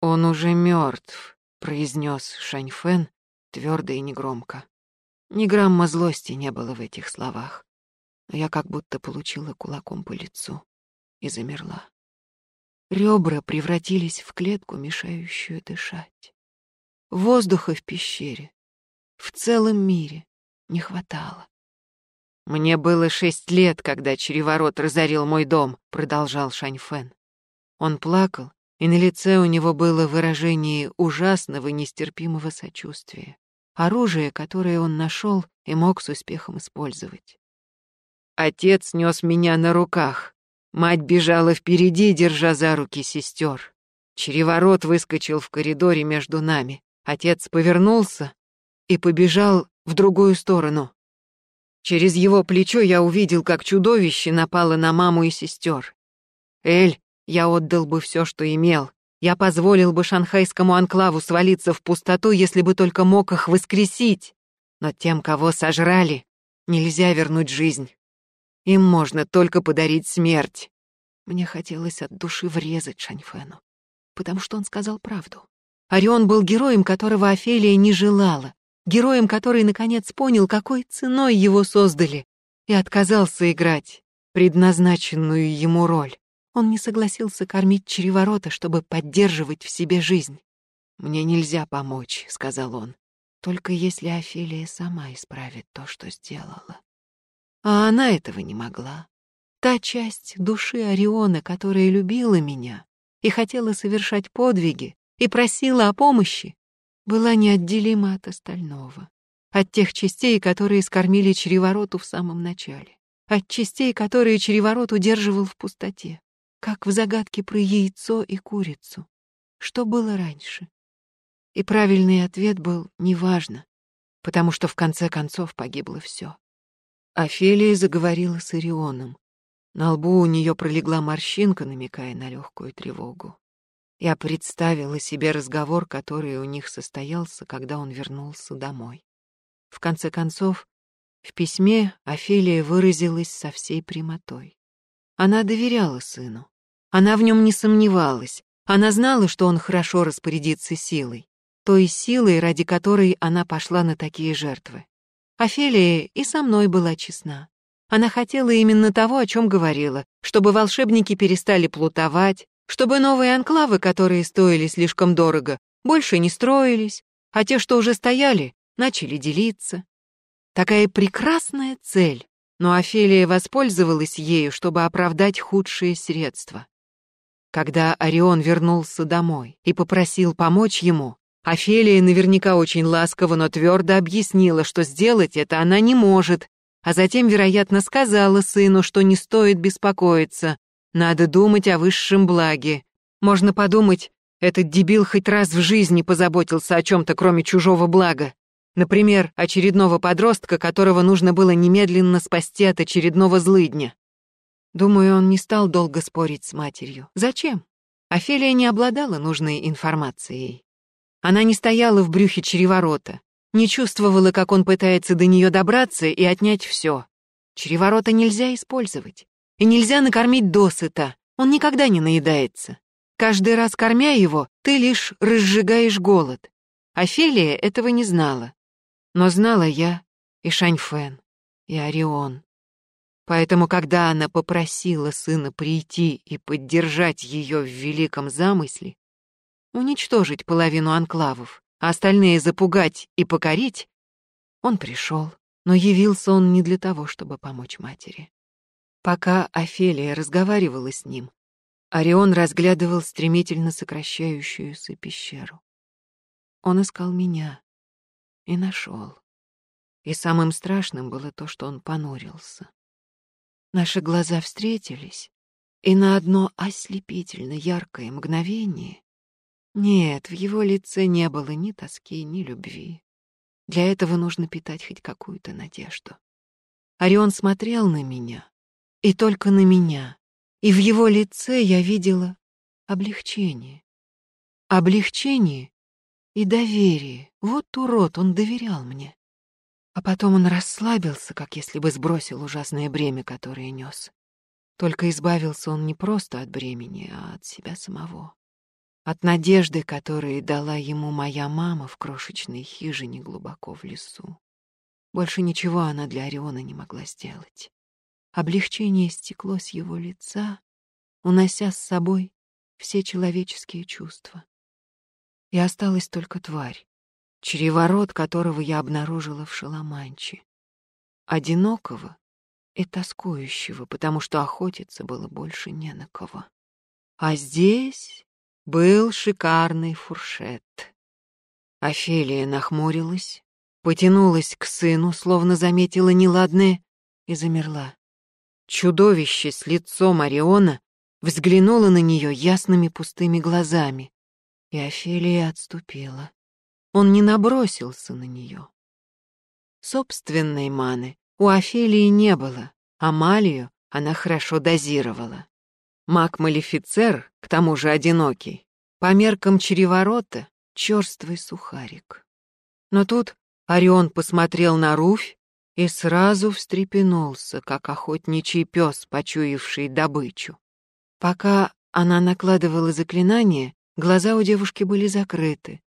Speaker 1: «Он уже мертв», — произнес Шаньфэн, твердо и негромко. Ни грамма злости не было в этих словах. Я как будто получила кулаком по лицу и замерла. Ребра превратились в клетку, мешающую дышать. Воздуха в пещере, в целом мире не хватало. «Мне было шесть лет, когда череворот разорил мой дом», — продолжал Шаньфэн. Он плакал, и на лице у него было выражение ужасного нестерпимого сочувствия. Оружие, которое он нашел и мог с успехом использовать. Отец нес меня на руках. Мать бежала впереди, держа за руки сестер. Череворот выскочил в коридоре между нами. Отец повернулся и побежал в другую сторону. Через его плечо я увидел, как чудовище напало на маму и сестер. Эль, я отдал бы все, что имел. Я позволил бы шанхайскому анклаву свалиться в пустоту, если бы только мог их воскресить. Но тем, кого сожрали, нельзя вернуть жизнь. Им можно только подарить смерть. Мне хотелось от души врезать Шаньфену, потому что он сказал правду. Орион был героем, которого Офелия не желала, героем, который, наконец, понял, какой ценой его создали, и отказался играть предназначенную ему роль. Он не согласился кормить череворота, чтобы поддерживать в себе жизнь. «Мне нельзя помочь», — сказал он, «только если Офелия сама исправит то, что сделала». А она этого не могла. Та часть души Ориона, которая любила меня и хотела совершать подвиги и просила о помощи, была неотделима от остального, от тех частей, которые скормили черевороту в самом начале, от частей, которые череворот удерживал в пустоте как в загадке про яйцо и курицу. Что было раньше? И правильный ответ был «неважно», потому что в конце концов погибло все. Офелия заговорила с Орионом. На лбу у нее пролегла морщинка, намекая на легкую тревогу. Я представила себе разговор, который у них состоялся, когда он вернулся домой. В конце концов, в письме Офелия выразилась со всей прямотой. Она доверяла сыну. Она в нем не сомневалась. Она знала, что он хорошо распорядится силой. Той силой, ради которой она пошла на такие жертвы. Офелия и со мной была честна. Она хотела именно того, о чем говорила, чтобы волшебники перестали плутовать, чтобы новые анклавы, которые стоили слишком дорого, больше не строились, а те, что уже стояли, начали делиться. Такая прекрасная цель, но Офелия воспользовалась ею, чтобы оправдать худшие средства. Когда Орион вернулся домой и попросил помочь ему, Офелия наверняка очень ласково, но твердо объяснила, что сделать это она не может, а затем, вероятно, сказала сыну, что не стоит беспокоиться, надо думать о высшем благе. Можно подумать, этот дебил хоть раз в жизни позаботился о чем-то, кроме чужого блага. Например, очередного подростка, которого нужно было немедленно спасти от очередного злыдня. Думаю, он не стал долго спорить с матерью. Зачем? Офелия не обладала нужной информацией. Она не стояла в брюхе череворота, не чувствовала, как он пытается до нее добраться и отнять все. Череворота нельзя использовать. И нельзя накормить досыта, он никогда не наедается. Каждый раз кормя его, ты лишь разжигаешь голод. Офелия этого не знала. Но знала я и Шаньфэн, и Орион. Поэтому, когда она попросила сына прийти и поддержать ее в великом замысле, уничтожить половину анклавов, а остальные запугать и покорить, он пришел, но явился он не для того, чтобы помочь матери. Пока Офелия разговаривала с ним, Орион разглядывал стремительно сокращающуюся пещеру. Он искал меня и нашел. И самым страшным было то, что он понурился. Наши глаза встретились, и на одно ослепительно яркое мгновение нет, в его лице не было ни тоски, ни любви. Для этого нужно питать хоть какую-то надежду. Орион смотрел на меня, и только на меня, и в его лице я видела облегчение. Облегчение и доверие. Вот урод, он доверял мне. А потом он расслабился, как если бы сбросил ужасное бремя, которое нес. Только избавился он не просто от бремени, а от себя самого. от надежды, которую дала ему моя мама в крошечной хижине глубоко в лесу. Больше ничего она для Ориона не могла сделать. Облегчение стекло с его лица, унося с собой все человеческие чувства. И осталась только тварь, чреворот которого я обнаружила в Шаламанче. Одинокого и тоскующего, потому что охотиться было больше не на кого. А здесь был шикарный фуршет. Офелия нахмурилась, потянулась к сыну, словно заметила неладное, и замерла. Чудовище с лицом Ориона взглянуло на нее ясными пустыми глазами, и Офелия отступила. Он не набросился на нее. Собственной маны у Офелии не было, а Малию она хорошо дозировала. Маг-малифицер, к тому же одинокий, по меркам череворота — черствый сухарик. Но тут Орион посмотрел на Руфь и сразу встрепенулся, как охотничий пес, почуявший добычу. Пока она накладывала заклинание, глаза у девушки были закрыты,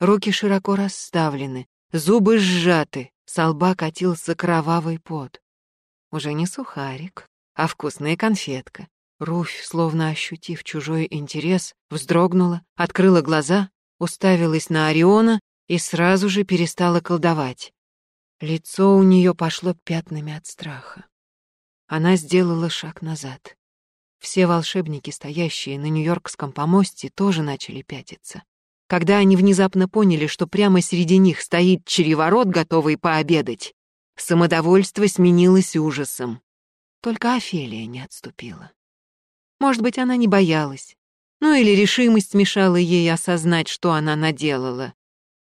Speaker 1: руки широко расставлены, зубы сжаты, с лба катился кровавый пот. Уже не сухарик, а вкусная конфетка. Руфь, словно ощутив чужой интерес, вздрогнула, открыла глаза, уставилась на Ориона и сразу же перестала колдовать. Лицо у нее пошло пятнами от страха. Она сделала шаг назад. Все волшебники, стоящие на Нью-Йоркском помосте, тоже начали пятиться. Когда они внезапно поняли, что прямо среди них стоит череворот, готовый пообедать, самодовольство сменилось ужасом. Только Офелия не отступила. Может быть, она не боялась. Ну или решимость мешала ей осознать, что она наделала.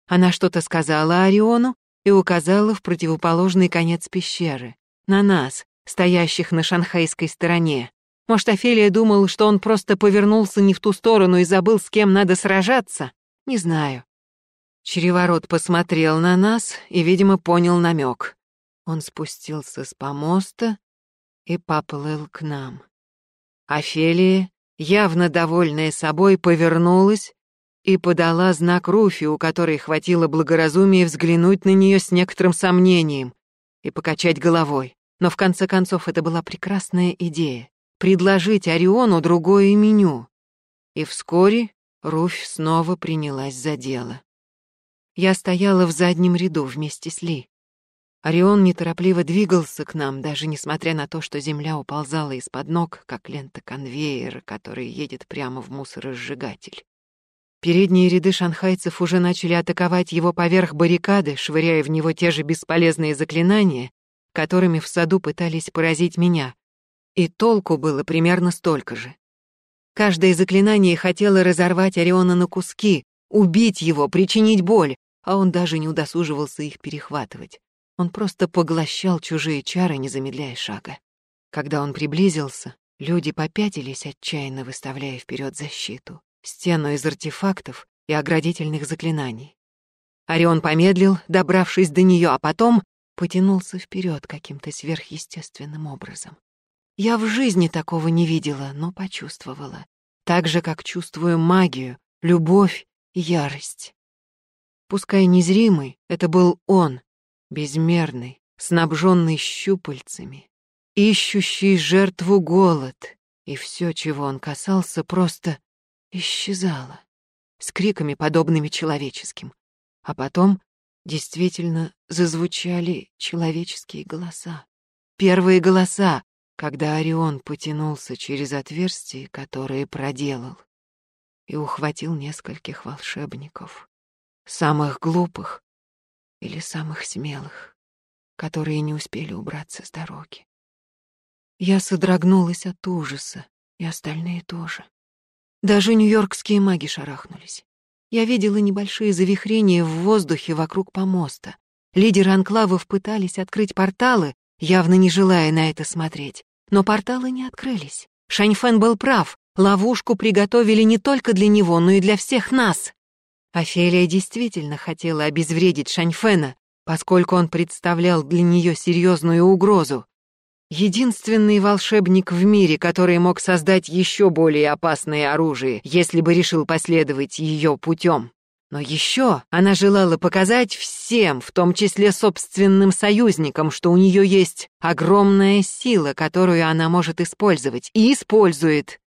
Speaker 1: Она что-то сказала Ориону и указала в противоположный конец пещеры, на нас, стоящих на шанхайской стороне. Может, Офелия думала, что он просто повернулся не в ту сторону и забыл, с кем надо сражаться? Не знаю. Череворот посмотрел на нас и, видимо, понял намек. Он спустился с помоста и поплыл к нам. Офелия, явно довольная собой, повернулась и подала знак Руфи, у которой хватило благоразумия взглянуть на нее с некоторым сомнением и покачать головой. Но в конце концов это была прекрасная идея — предложить Ориону другое меню. И вскоре Руфь снова принялась за дело. Я стояла в заднем ряду вместе с Ли. Орион неторопливо двигался к нам, даже несмотря на то, что земля уползала из-под ног, как лента конвейера, который едет прямо в мусоросжигатель. Передние ряды шанхайцев уже начали атаковать его поверх баррикады, швыряя в него те же бесполезные заклинания, которыми в саду пытались поразить меня. И толку было примерно столько же. Каждое заклинание хотело разорвать Ориона на куски, убить его, причинить боль, а он даже не удосуживался их перехватывать. Он просто поглощал чужие чары, не замедляя шага. Когда он приблизился, люди попятились, отчаянно выставляя вперед защиту, стену из артефактов и оградительных заклинаний. Орион помедлил, добравшись до нее, а потом потянулся вперед каким-то сверхъестественным образом. Я в жизни такого не видела, но почувствовала. Так же, как чувствую магию, любовь и ярость. Пускай незримый, это был он, безмерный, снабженный щупальцами, ищущий жертву голод, и все, чего он касался, просто исчезало, с криками, подобными человеческим. А потом действительно зазвучали человеческие голоса. Первые голоса, когда Орион потянулся через отверстие, которое проделал, и ухватил нескольких волшебников, самых глупых или самых смелых, которые не успели убраться с дороги. Я содрогнулась от ужаса, и остальные тоже. Даже нью-йоркские маги шарахнулись. Я видела небольшие завихрения в воздухе вокруг помоста. Лидеры анклавов пытались открыть порталы, явно не желая на это смотреть. Но порталы не открылись. Шаньфэн был прав. Ловушку приготовили не только для него, но и для всех нас. Офелия действительно хотела обезвредить Шаньфэна, поскольку он представлял для нее серьезную угрозу. Единственный волшебник в мире, который мог создать еще более опасное оружие, если бы решил последовать ее путем. Но еще она желала показать всем, в том числе собственным союзникам, что у нее есть огромная сила, которую она может использовать, и использует.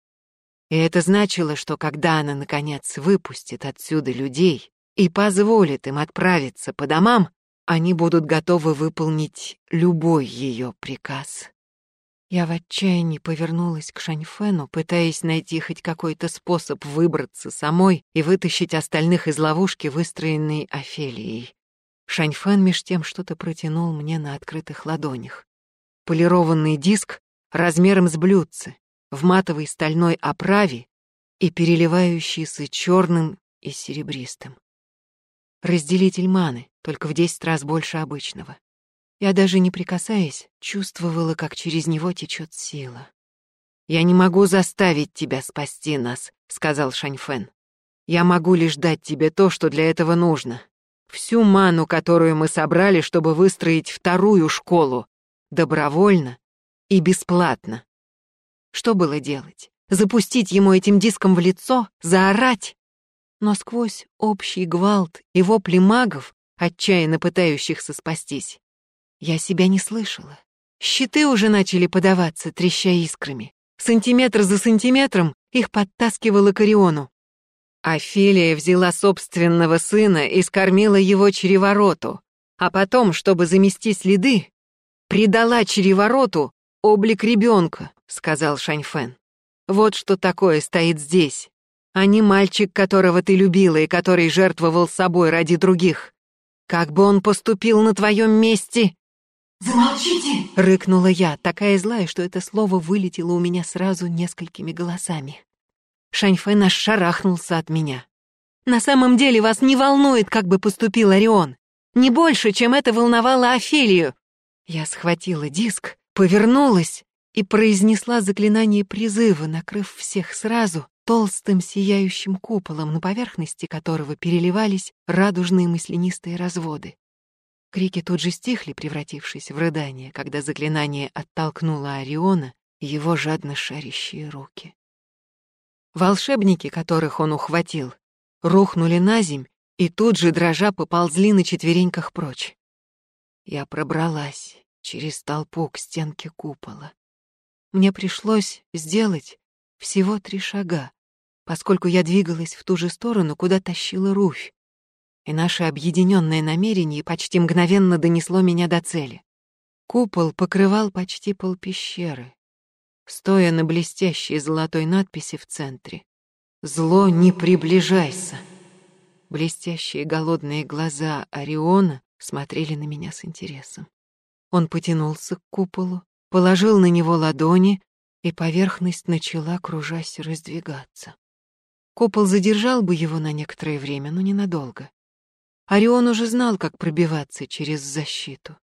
Speaker 1: И это значило, что когда она, наконец, выпустит отсюда людей и позволит им отправиться по домам, они будут готовы выполнить любой ее приказ. Я в отчаянии повернулась к Шаньфену, пытаясь найти хоть какой-то способ выбраться самой и вытащить остальных из ловушки, выстроенной Офелией. Шаньфен меж тем что-то протянул мне на открытых ладонях. Полированный диск размером с блюдце, в матовой стальной оправе и переливающийся черным и серебристым. Разделитель маны, только в десять раз больше обычного. Я даже не прикасаясь, чувствовала, как через него течет сила. «Я не могу заставить тебя спасти нас», — сказал Шаньфен. «Я могу лишь дать тебе то, что для этого нужно. Всю ману, которую мы собрали, чтобы выстроить вторую школу, добровольно и бесплатно». Что было делать? Запустить ему этим диском в лицо? Заорать? Но сквозь общий гвалт и вопли магов, отчаянно пытающихся спастись, я себя не слышала. Щиты уже начали подаваться, треща искрами. Сантиметр за сантиметром их подтаскивало к Ориону. Офелия взяла собственного сына и скормила его черевороту, а потом, чтобы замести следы, придала черевороту облик ребенка, сказал Шаньфен. Вот что такое стоит здесь, а не мальчик, которого ты любила и который жертвовал собой ради других. Как бы он поступил на твоем месте,
Speaker 2: «Замолчите!»
Speaker 1: — рыкнула я, такая злая, что это слово вылетело у меня сразу несколькими голосами. Шаньфэн аж шарахнулся от меня. «На самом деле вас не волнует, как бы поступил Орион. Не больше, чем это волновало Офелию». Я схватила диск, повернулась и произнесла заклинание призыва, накрыв всех сразу толстым сияющим куполом, на поверхности которого переливались радужные мысленистые разводы. Крики тут же стихли, превратившись в рыдание, когда заклинание оттолкнуло Ориона и его жадно шарящие руки. Волшебники, которых он ухватил, рухнули на земь и тут же, дрожа, поползли на четвереньках прочь. Я пробралась через толпу к стенке купола. Мне пришлось сделать всего три шага, поскольку я двигалась в ту же сторону, куда тащила Руфь, и наше объединенное намерение почти мгновенно донесло меня до цели. Купол покрывал почти полпещеры, стоя на блестящей золотой надписи в центре. «Зло, не приближайся!» Блестящие голодные глаза Ориона смотрели на меня с интересом. Он потянулся к куполу, положил на него ладони, и поверхность начала, кружась, раздвигаться. Купол задержал бы его на некоторое время, но ненадолго. Орион уже знал, как пробиваться через защиту.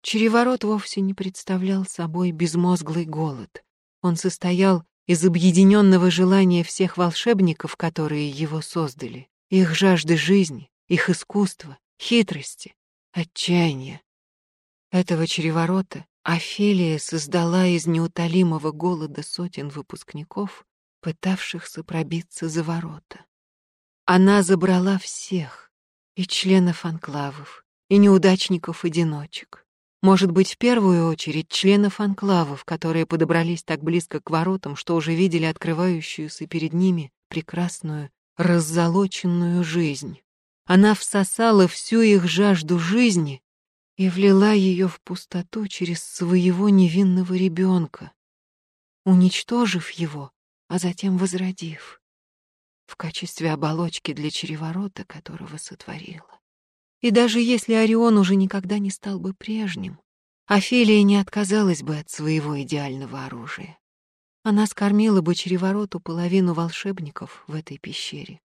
Speaker 1: Череворот вовсе не представлял собой безмозглый голод. Он состоял из объединенного желания всех волшебников, которые его создали, их жажды жизни, их искусства, хитрости, отчаяния. Этого череворота Офелия создала из неутолимого голода сотен выпускников, пытавшихся пробиться за ворота. Она забрала всех, и членов анклавов, и неудачников-одиночек. Может быть, в первую очередь членов анклавов, которые подобрались так близко к воротам, что уже видели открывающуюся перед ними прекрасную, раззолоченную жизнь. Она всосала всю их жажду жизни и влила ее в пустоту через своего невинного ребенка, уничтожив его, а затем возродив в качестве оболочки для череворота, которого сотворила. И даже если Орион уже никогда не стал бы прежним, Офелия не отказалась бы от своего идеального оружия. Она скормила бы черевороту половину волшебников в этой пещере,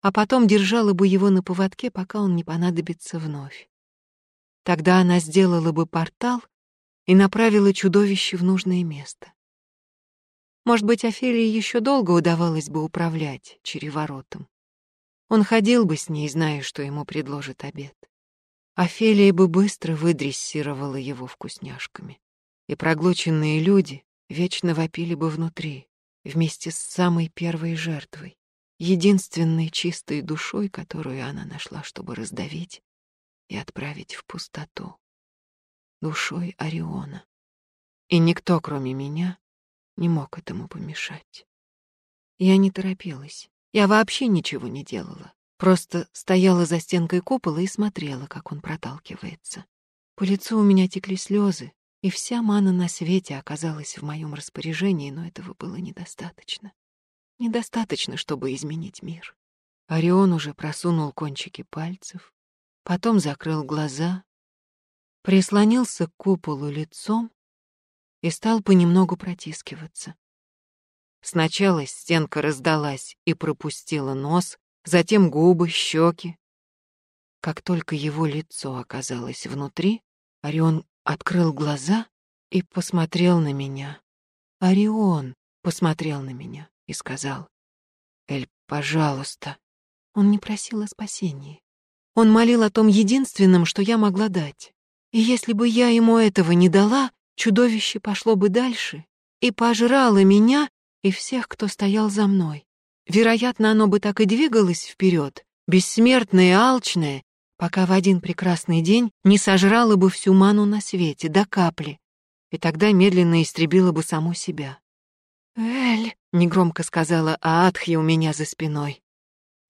Speaker 1: а потом держала бы его на поводке, пока он не понадобится вновь. Тогда она сделала бы портал и направила чудовище в нужное место. Может быть, Офелии еще долго удавалось бы управлять череворотом. Он ходил бы с ней, зная, что ему предложит обед. Офелия бы быстро выдрессировала его вкусняшками. и проглоченные люди вечно вопили бы внутри, вместе с самой первой жертвой, единственной чистой душой, которую она нашла, чтобы раздавить и отправить в пустоту. Душой Ориона. И никто, кроме меня, не мог этому помешать. Я не торопилась. Я вообще ничего не делала. Просто стояла за стенкой купола и смотрела, как он проталкивается. По лицу у меня текли слезы, и вся мана на свете оказалась в моем распоряжении, но этого было недостаточно. Недостаточно, чтобы изменить мир. Орион уже просунул кончики пальцев, потом закрыл глаза, прислонился к куполу лицом и стал понемногу протискиваться. Сначала стенка раздалась и пропустила нос, затем губы, щеки. Как только его лицо оказалось внутри, Орион открыл глаза и посмотрел на меня. Орион посмотрел на меня и сказал, «Эль, пожалуйста». Он не просил о спасении. Он молил о том единственном, что я могла дать. И если бы я ему этого не дала, чудовище пошло бы дальше и пожрало меня и всех, кто стоял за мной. Вероятно, оно бы так и двигалось вперед, бессмертное и алчное, пока в один прекрасный день не сожрало бы всю ману на свете до капли, и тогда медленно истребило бы саму себя. «Эль», — негромко сказала Аатхи у меня за спиной.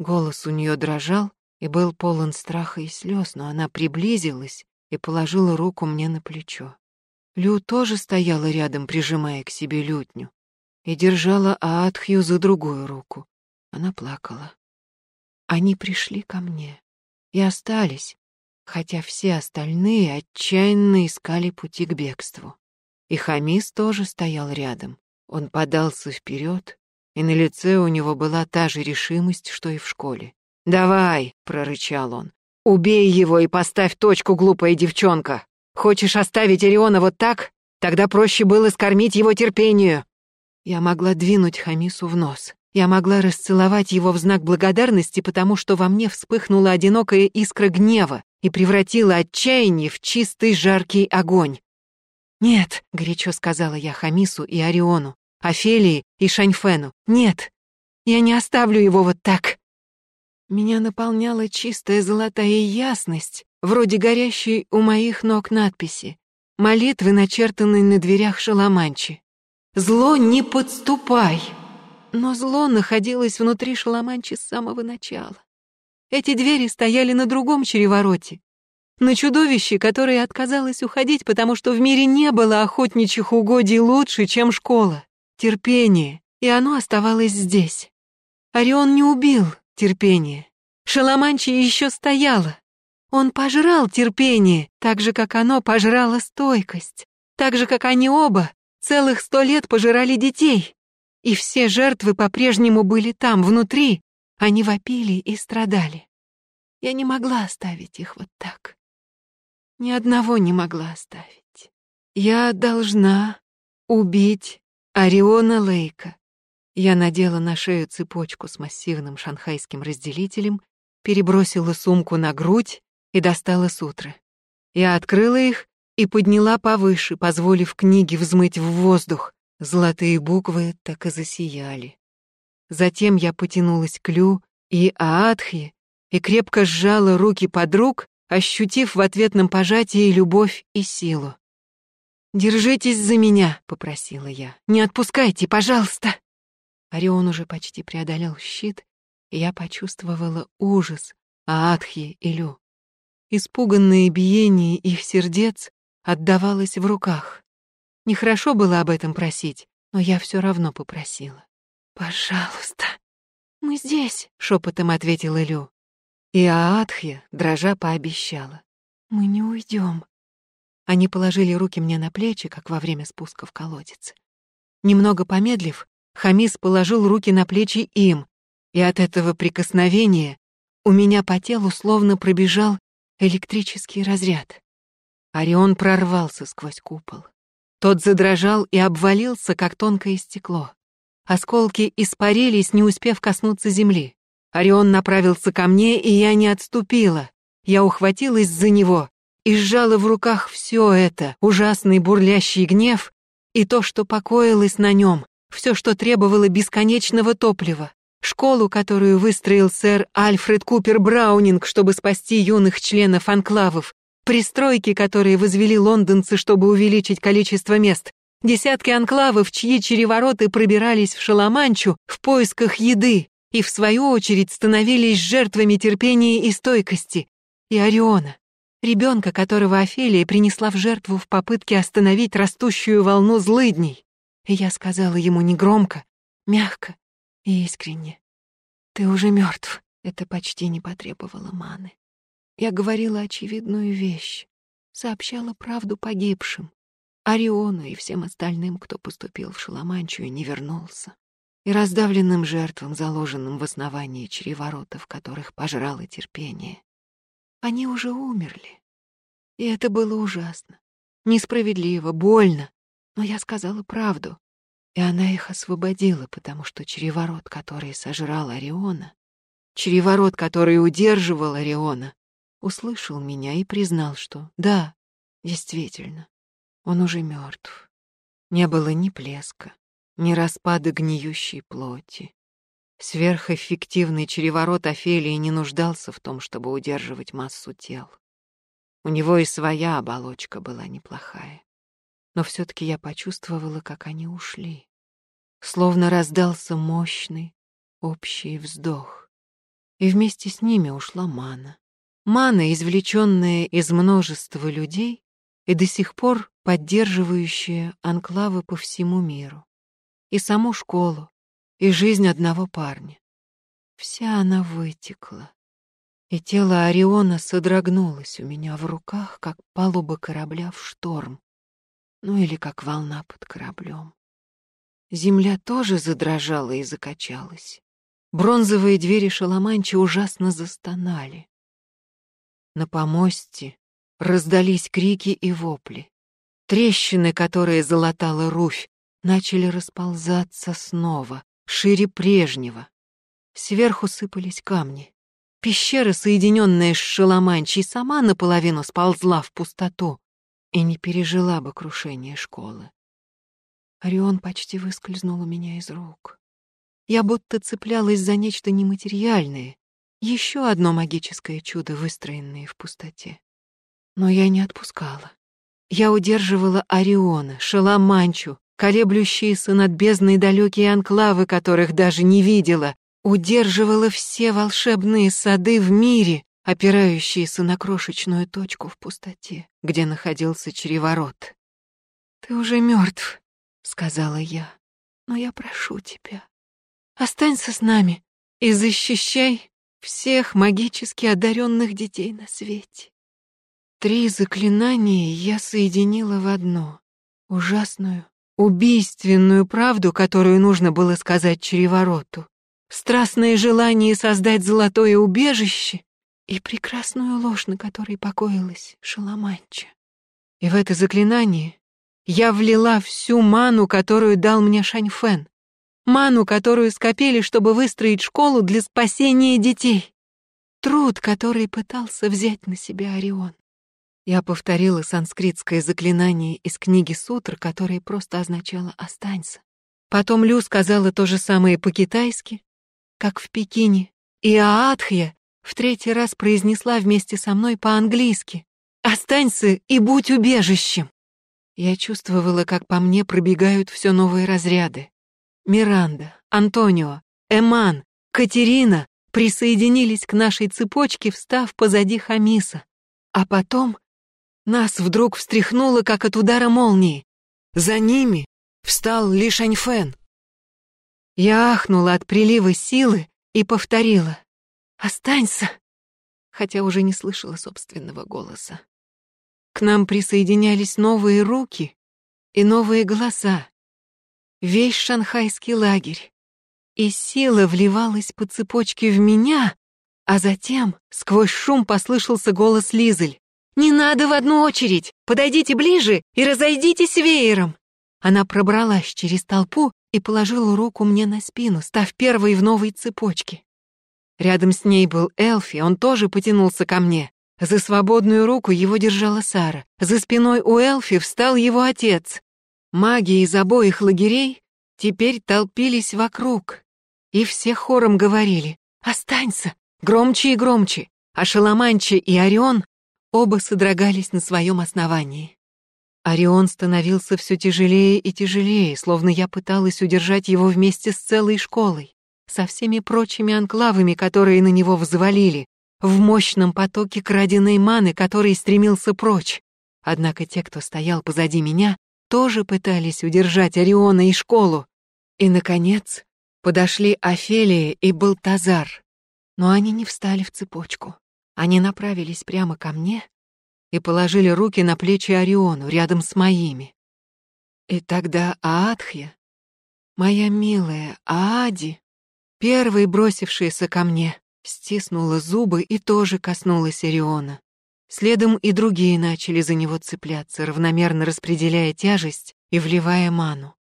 Speaker 1: Голос у нее дрожал и был полон страха и слез, но она приблизилась и положила руку мне на плечо. Лю тоже стояла рядом, прижимая к себе лютню и держала Аатхью за другую руку. Она плакала. Они пришли ко мне и остались, хотя все остальные отчаянно искали пути к бегству. И Хамис тоже стоял рядом. Он подался вперед, и на лице у него была та же решимость, что и в школе. «Давай!» — прорычал он. «Убей его и поставь точку, глупая девчонка! Хочешь оставить Ориона вот так? Тогда проще было скормить его терпению!» Я могла двинуть Хамису в нос. Я могла расцеловать его в знак благодарности, потому что во мне вспыхнула одинокая искра гнева и превратила отчаяние в чистый жаркий огонь. «Нет», — горячо сказала я Хамису и Ориону, Офелии и Шаньфену, «нет, я не оставлю его вот так». Меня наполняла чистая золотая ясность, вроде горящей у моих ног надписи, молитвы, начертанные на дверях Шаламанчи. Зло не подступай. Но зло находилось внутри Шаламанчи с самого начала. Эти двери стояли на другом черевороте. На чудовище, которое отказалось уходить, потому что в мире не было охотничьих угодий лучше, чем школа. Терпение. И оно оставалось здесь. Орион не убил терпение. Шаламанчи еще стояла. Он пожрал терпение, так же, как оно пожрало стойкость. Так же, как они оба Целых сто лет пожирали детей, и все жертвы по-прежнему были там, внутри. Они вопили и страдали. Я не могла оставить их вот так. Ни одного не могла оставить. Я должна убить Ориона Лейка. Я надела на шею цепочку с массивным шанхайским разделителем, перебросила сумку на грудь и достала сутры. Я открыла их и подняла повыше, позволив книге взмыть в воздух. Золотые буквы так и засияли. Затем я потянулась к Лю и Аатхи и крепко сжала руки подруг, ощутив в ответном пожатии любовь и силу. «Держитесь за меня», — попросила я. «Не отпускайте, пожалуйста». Орион уже почти преодолел щит, и я почувствовала ужас Аатхи и Лю. Испуганное биение их сердец отдавалась в руках. Нехорошо было об этом просить, но я все равно попросила. «Пожалуйста, мы здесь», — шепотом ответила Лю. И Аатхья, дрожа, пообещала. «Мы не уйдем». Они положили руки мне на плечи, как во время спуска в колодец. Немного помедлив, Хамис положил руки на плечи им, и от этого прикосновения у меня по телу словно пробежал электрический разряд. Орион прорвался сквозь купол. Тот задрожал и обвалился, как тонкое стекло. Осколки испарились, не успев коснуться земли. Орион направился ко мне, и я не отступила. Я ухватилась за него и сжала в руках все это, ужасный бурлящий гнев и то, что покоилось на нем, все, что требовало бесконечного топлива, школу, которую выстроил сэр Альфред Купер Браунинг, чтобы спасти юных членов анклавов, пристройки, которые возвели лондонцы, чтобы увеличить количество мест, десятки анклавов, чьи черевороты пробирались в Шаламанчу в поисках еды и, в свою очередь, становились жертвами терпения и стойкости, и Ориона, ребенка, которого Офелия принесла в жертву в попытке остановить растущую волну злыдней. И я сказала ему негромко, мягко и искренне. «Ты уже мертв. Это почти не потребовало маны. Я говорила очевидную вещь, сообщала правду погибшим, Ориону и всем остальным, кто поступил в Шаламанчу и не вернулся, и раздавленным жертвам, заложенным в основании чреворотов, которых пожрало терпение. Они уже умерли. И это было ужасно, несправедливо, больно, но я сказала правду, и она их освободила, потому что чреворот, который сожрал Ориона, чреворот, который удерживал Ориона, услышал меня и признал, что да, действительно, он уже мертв. Не было ни плеска, ни распада гниющей плоти. Сверхэффективный череворот Офелии не нуждался в том, чтобы удерживать массу тел. У него и своя оболочка была неплохая. Но все-таки я почувствовала, как они ушли. Словно раздался мощный общий вздох. И вместе с ними ушла мана. Мана, извлеченная из множества людей и до сих пор поддерживающая анклавы по всему миру. И саму школу, и жизнь одного парня. Вся она вытекла, и тело Ориона содрогнулось у меня в руках, как палуба корабля в шторм, ну или как волна под кораблем. Земля тоже задрожала и закачалась. Бронзовые двери Шаламанча ужасно застонали. На помосте раздались крики и вопли. Трещины, которые залатала руфь, начали расползаться снова, шире прежнего. Сверху сыпались камни. Пещера, соединенная с Шаламанчей, сама наполовину сползла в пустоту и не пережила бы крушение школы. Орион почти выскользнул у меня из рук. Я будто цеплялась за нечто нематериальное, еще одно магическое чудо, выстроенное в пустоте. Но я не отпускала. Я удерживала Ориона, Шаламанчу, колеблющиеся над бездной далекие анклавы, которых даже не видела, удерживала все волшебные сады в мире, опирающиеся на крошечную точку в пустоте, где находился чреворот. «Ты уже мертв», — сказала я, — «но я прошу тебя, останься с нами и защищай всех магически одаренных детей на свете». Три заклинания я соединила в одно, ужасную, убийственную правду, которую нужно было сказать черевороту, страстное желание создать золотое убежище и прекрасную ложь, на которой покоилась Шаламанча. И в это заклинание я влила всю ману, которую дал мне Шаньфен, ману, которую скопили, чтобы выстроить школу для спасения детей, труд, который пытался взять на себя Орион. Я повторила санскритское заклинание из книги сутр, которое просто означало «останься». Потом Лю сказала то же самое по-китайски, как в Пекине, и Аатхья в третий раз произнесла вместе со мной по-английски «Останься и будь убежищем». Я чувствовала, как по мне пробегают все новые разряды. Миранда, Антонио, Эман, Катерина присоединились к нашей цепочке, встав позади Хамиса. А потом нас вдруг встряхнуло, как от удара молнии. За ними встал Ли Шаньфэн. Я ахнула от прилива силы и повторила «Останься!», хотя уже не слышала собственного голоса. К нам присоединялись новые руки и новые голоса. Весь шанхайский лагерь. И сила вливалась по цепочке в меня, а затем сквозь шум послышался голос Лизель. «Не надо в одну очередь! Подойдите ближе и разойдитесь веером!» Она пробралась через толпу и положила руку мне на спину, став первой в новой цепочке. Рядом с ней был Элфи, он тоже потянулся ко мне. За свободную руку его держала Сара. За спиной у Элфи встал его отец. Маги из обоих лагерей теперь толпились вокруг. И все хором говорили «Останься!» громче и громче, а Шаламанча и Орион оба содрогались на своем основании. Орион становился все тяжелее и тяжелее, словно я пыталась удержать его вместе с целой школой, со всеми прочими анклавами, которые на него взвалили, в мощном потоке краденой маны, который стремился прочь. Однако те, кто стоял позади меня, тоже пытались удержать Ориона и школу. И, наконец, подошли Офелия и Балтазар. Но они не встали в цепочку. Они направились прямо ко мне и положили руки на плечи Ориону рядом с моими. И тогда Аадхья, моя милая Аади, первой бросившаяся ко мне, стиснула зубы и тоже коснулась Ориона. Следом и другие начали за него цепляться, равномерно распределяя тяжесть и вливая ману.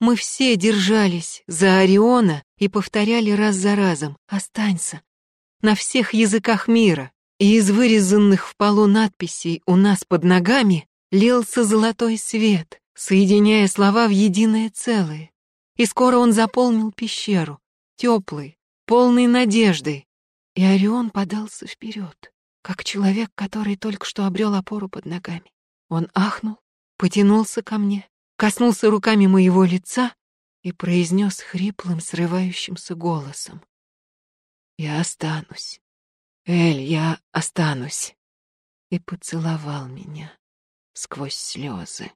Speaker 1: Мы все держались за Ориона и повторяли раз за разом «Останься!» на всех языках мира, и из вырезанных в полу надписей у нас под ногами лился золотой свет, соединяя слова в единое целое. И скоро он заполнил пещеру, теплый, полный надежды. И Орион подался вперед, как человек, который только что обрел опору под ногами. Он ахнул, потянулся ко мне, коснулся руками моего лица и произнес хриплым, срывающимся голосом. «Я останусь. Эль, я останусь». И поцеловал меня сквозь слезы.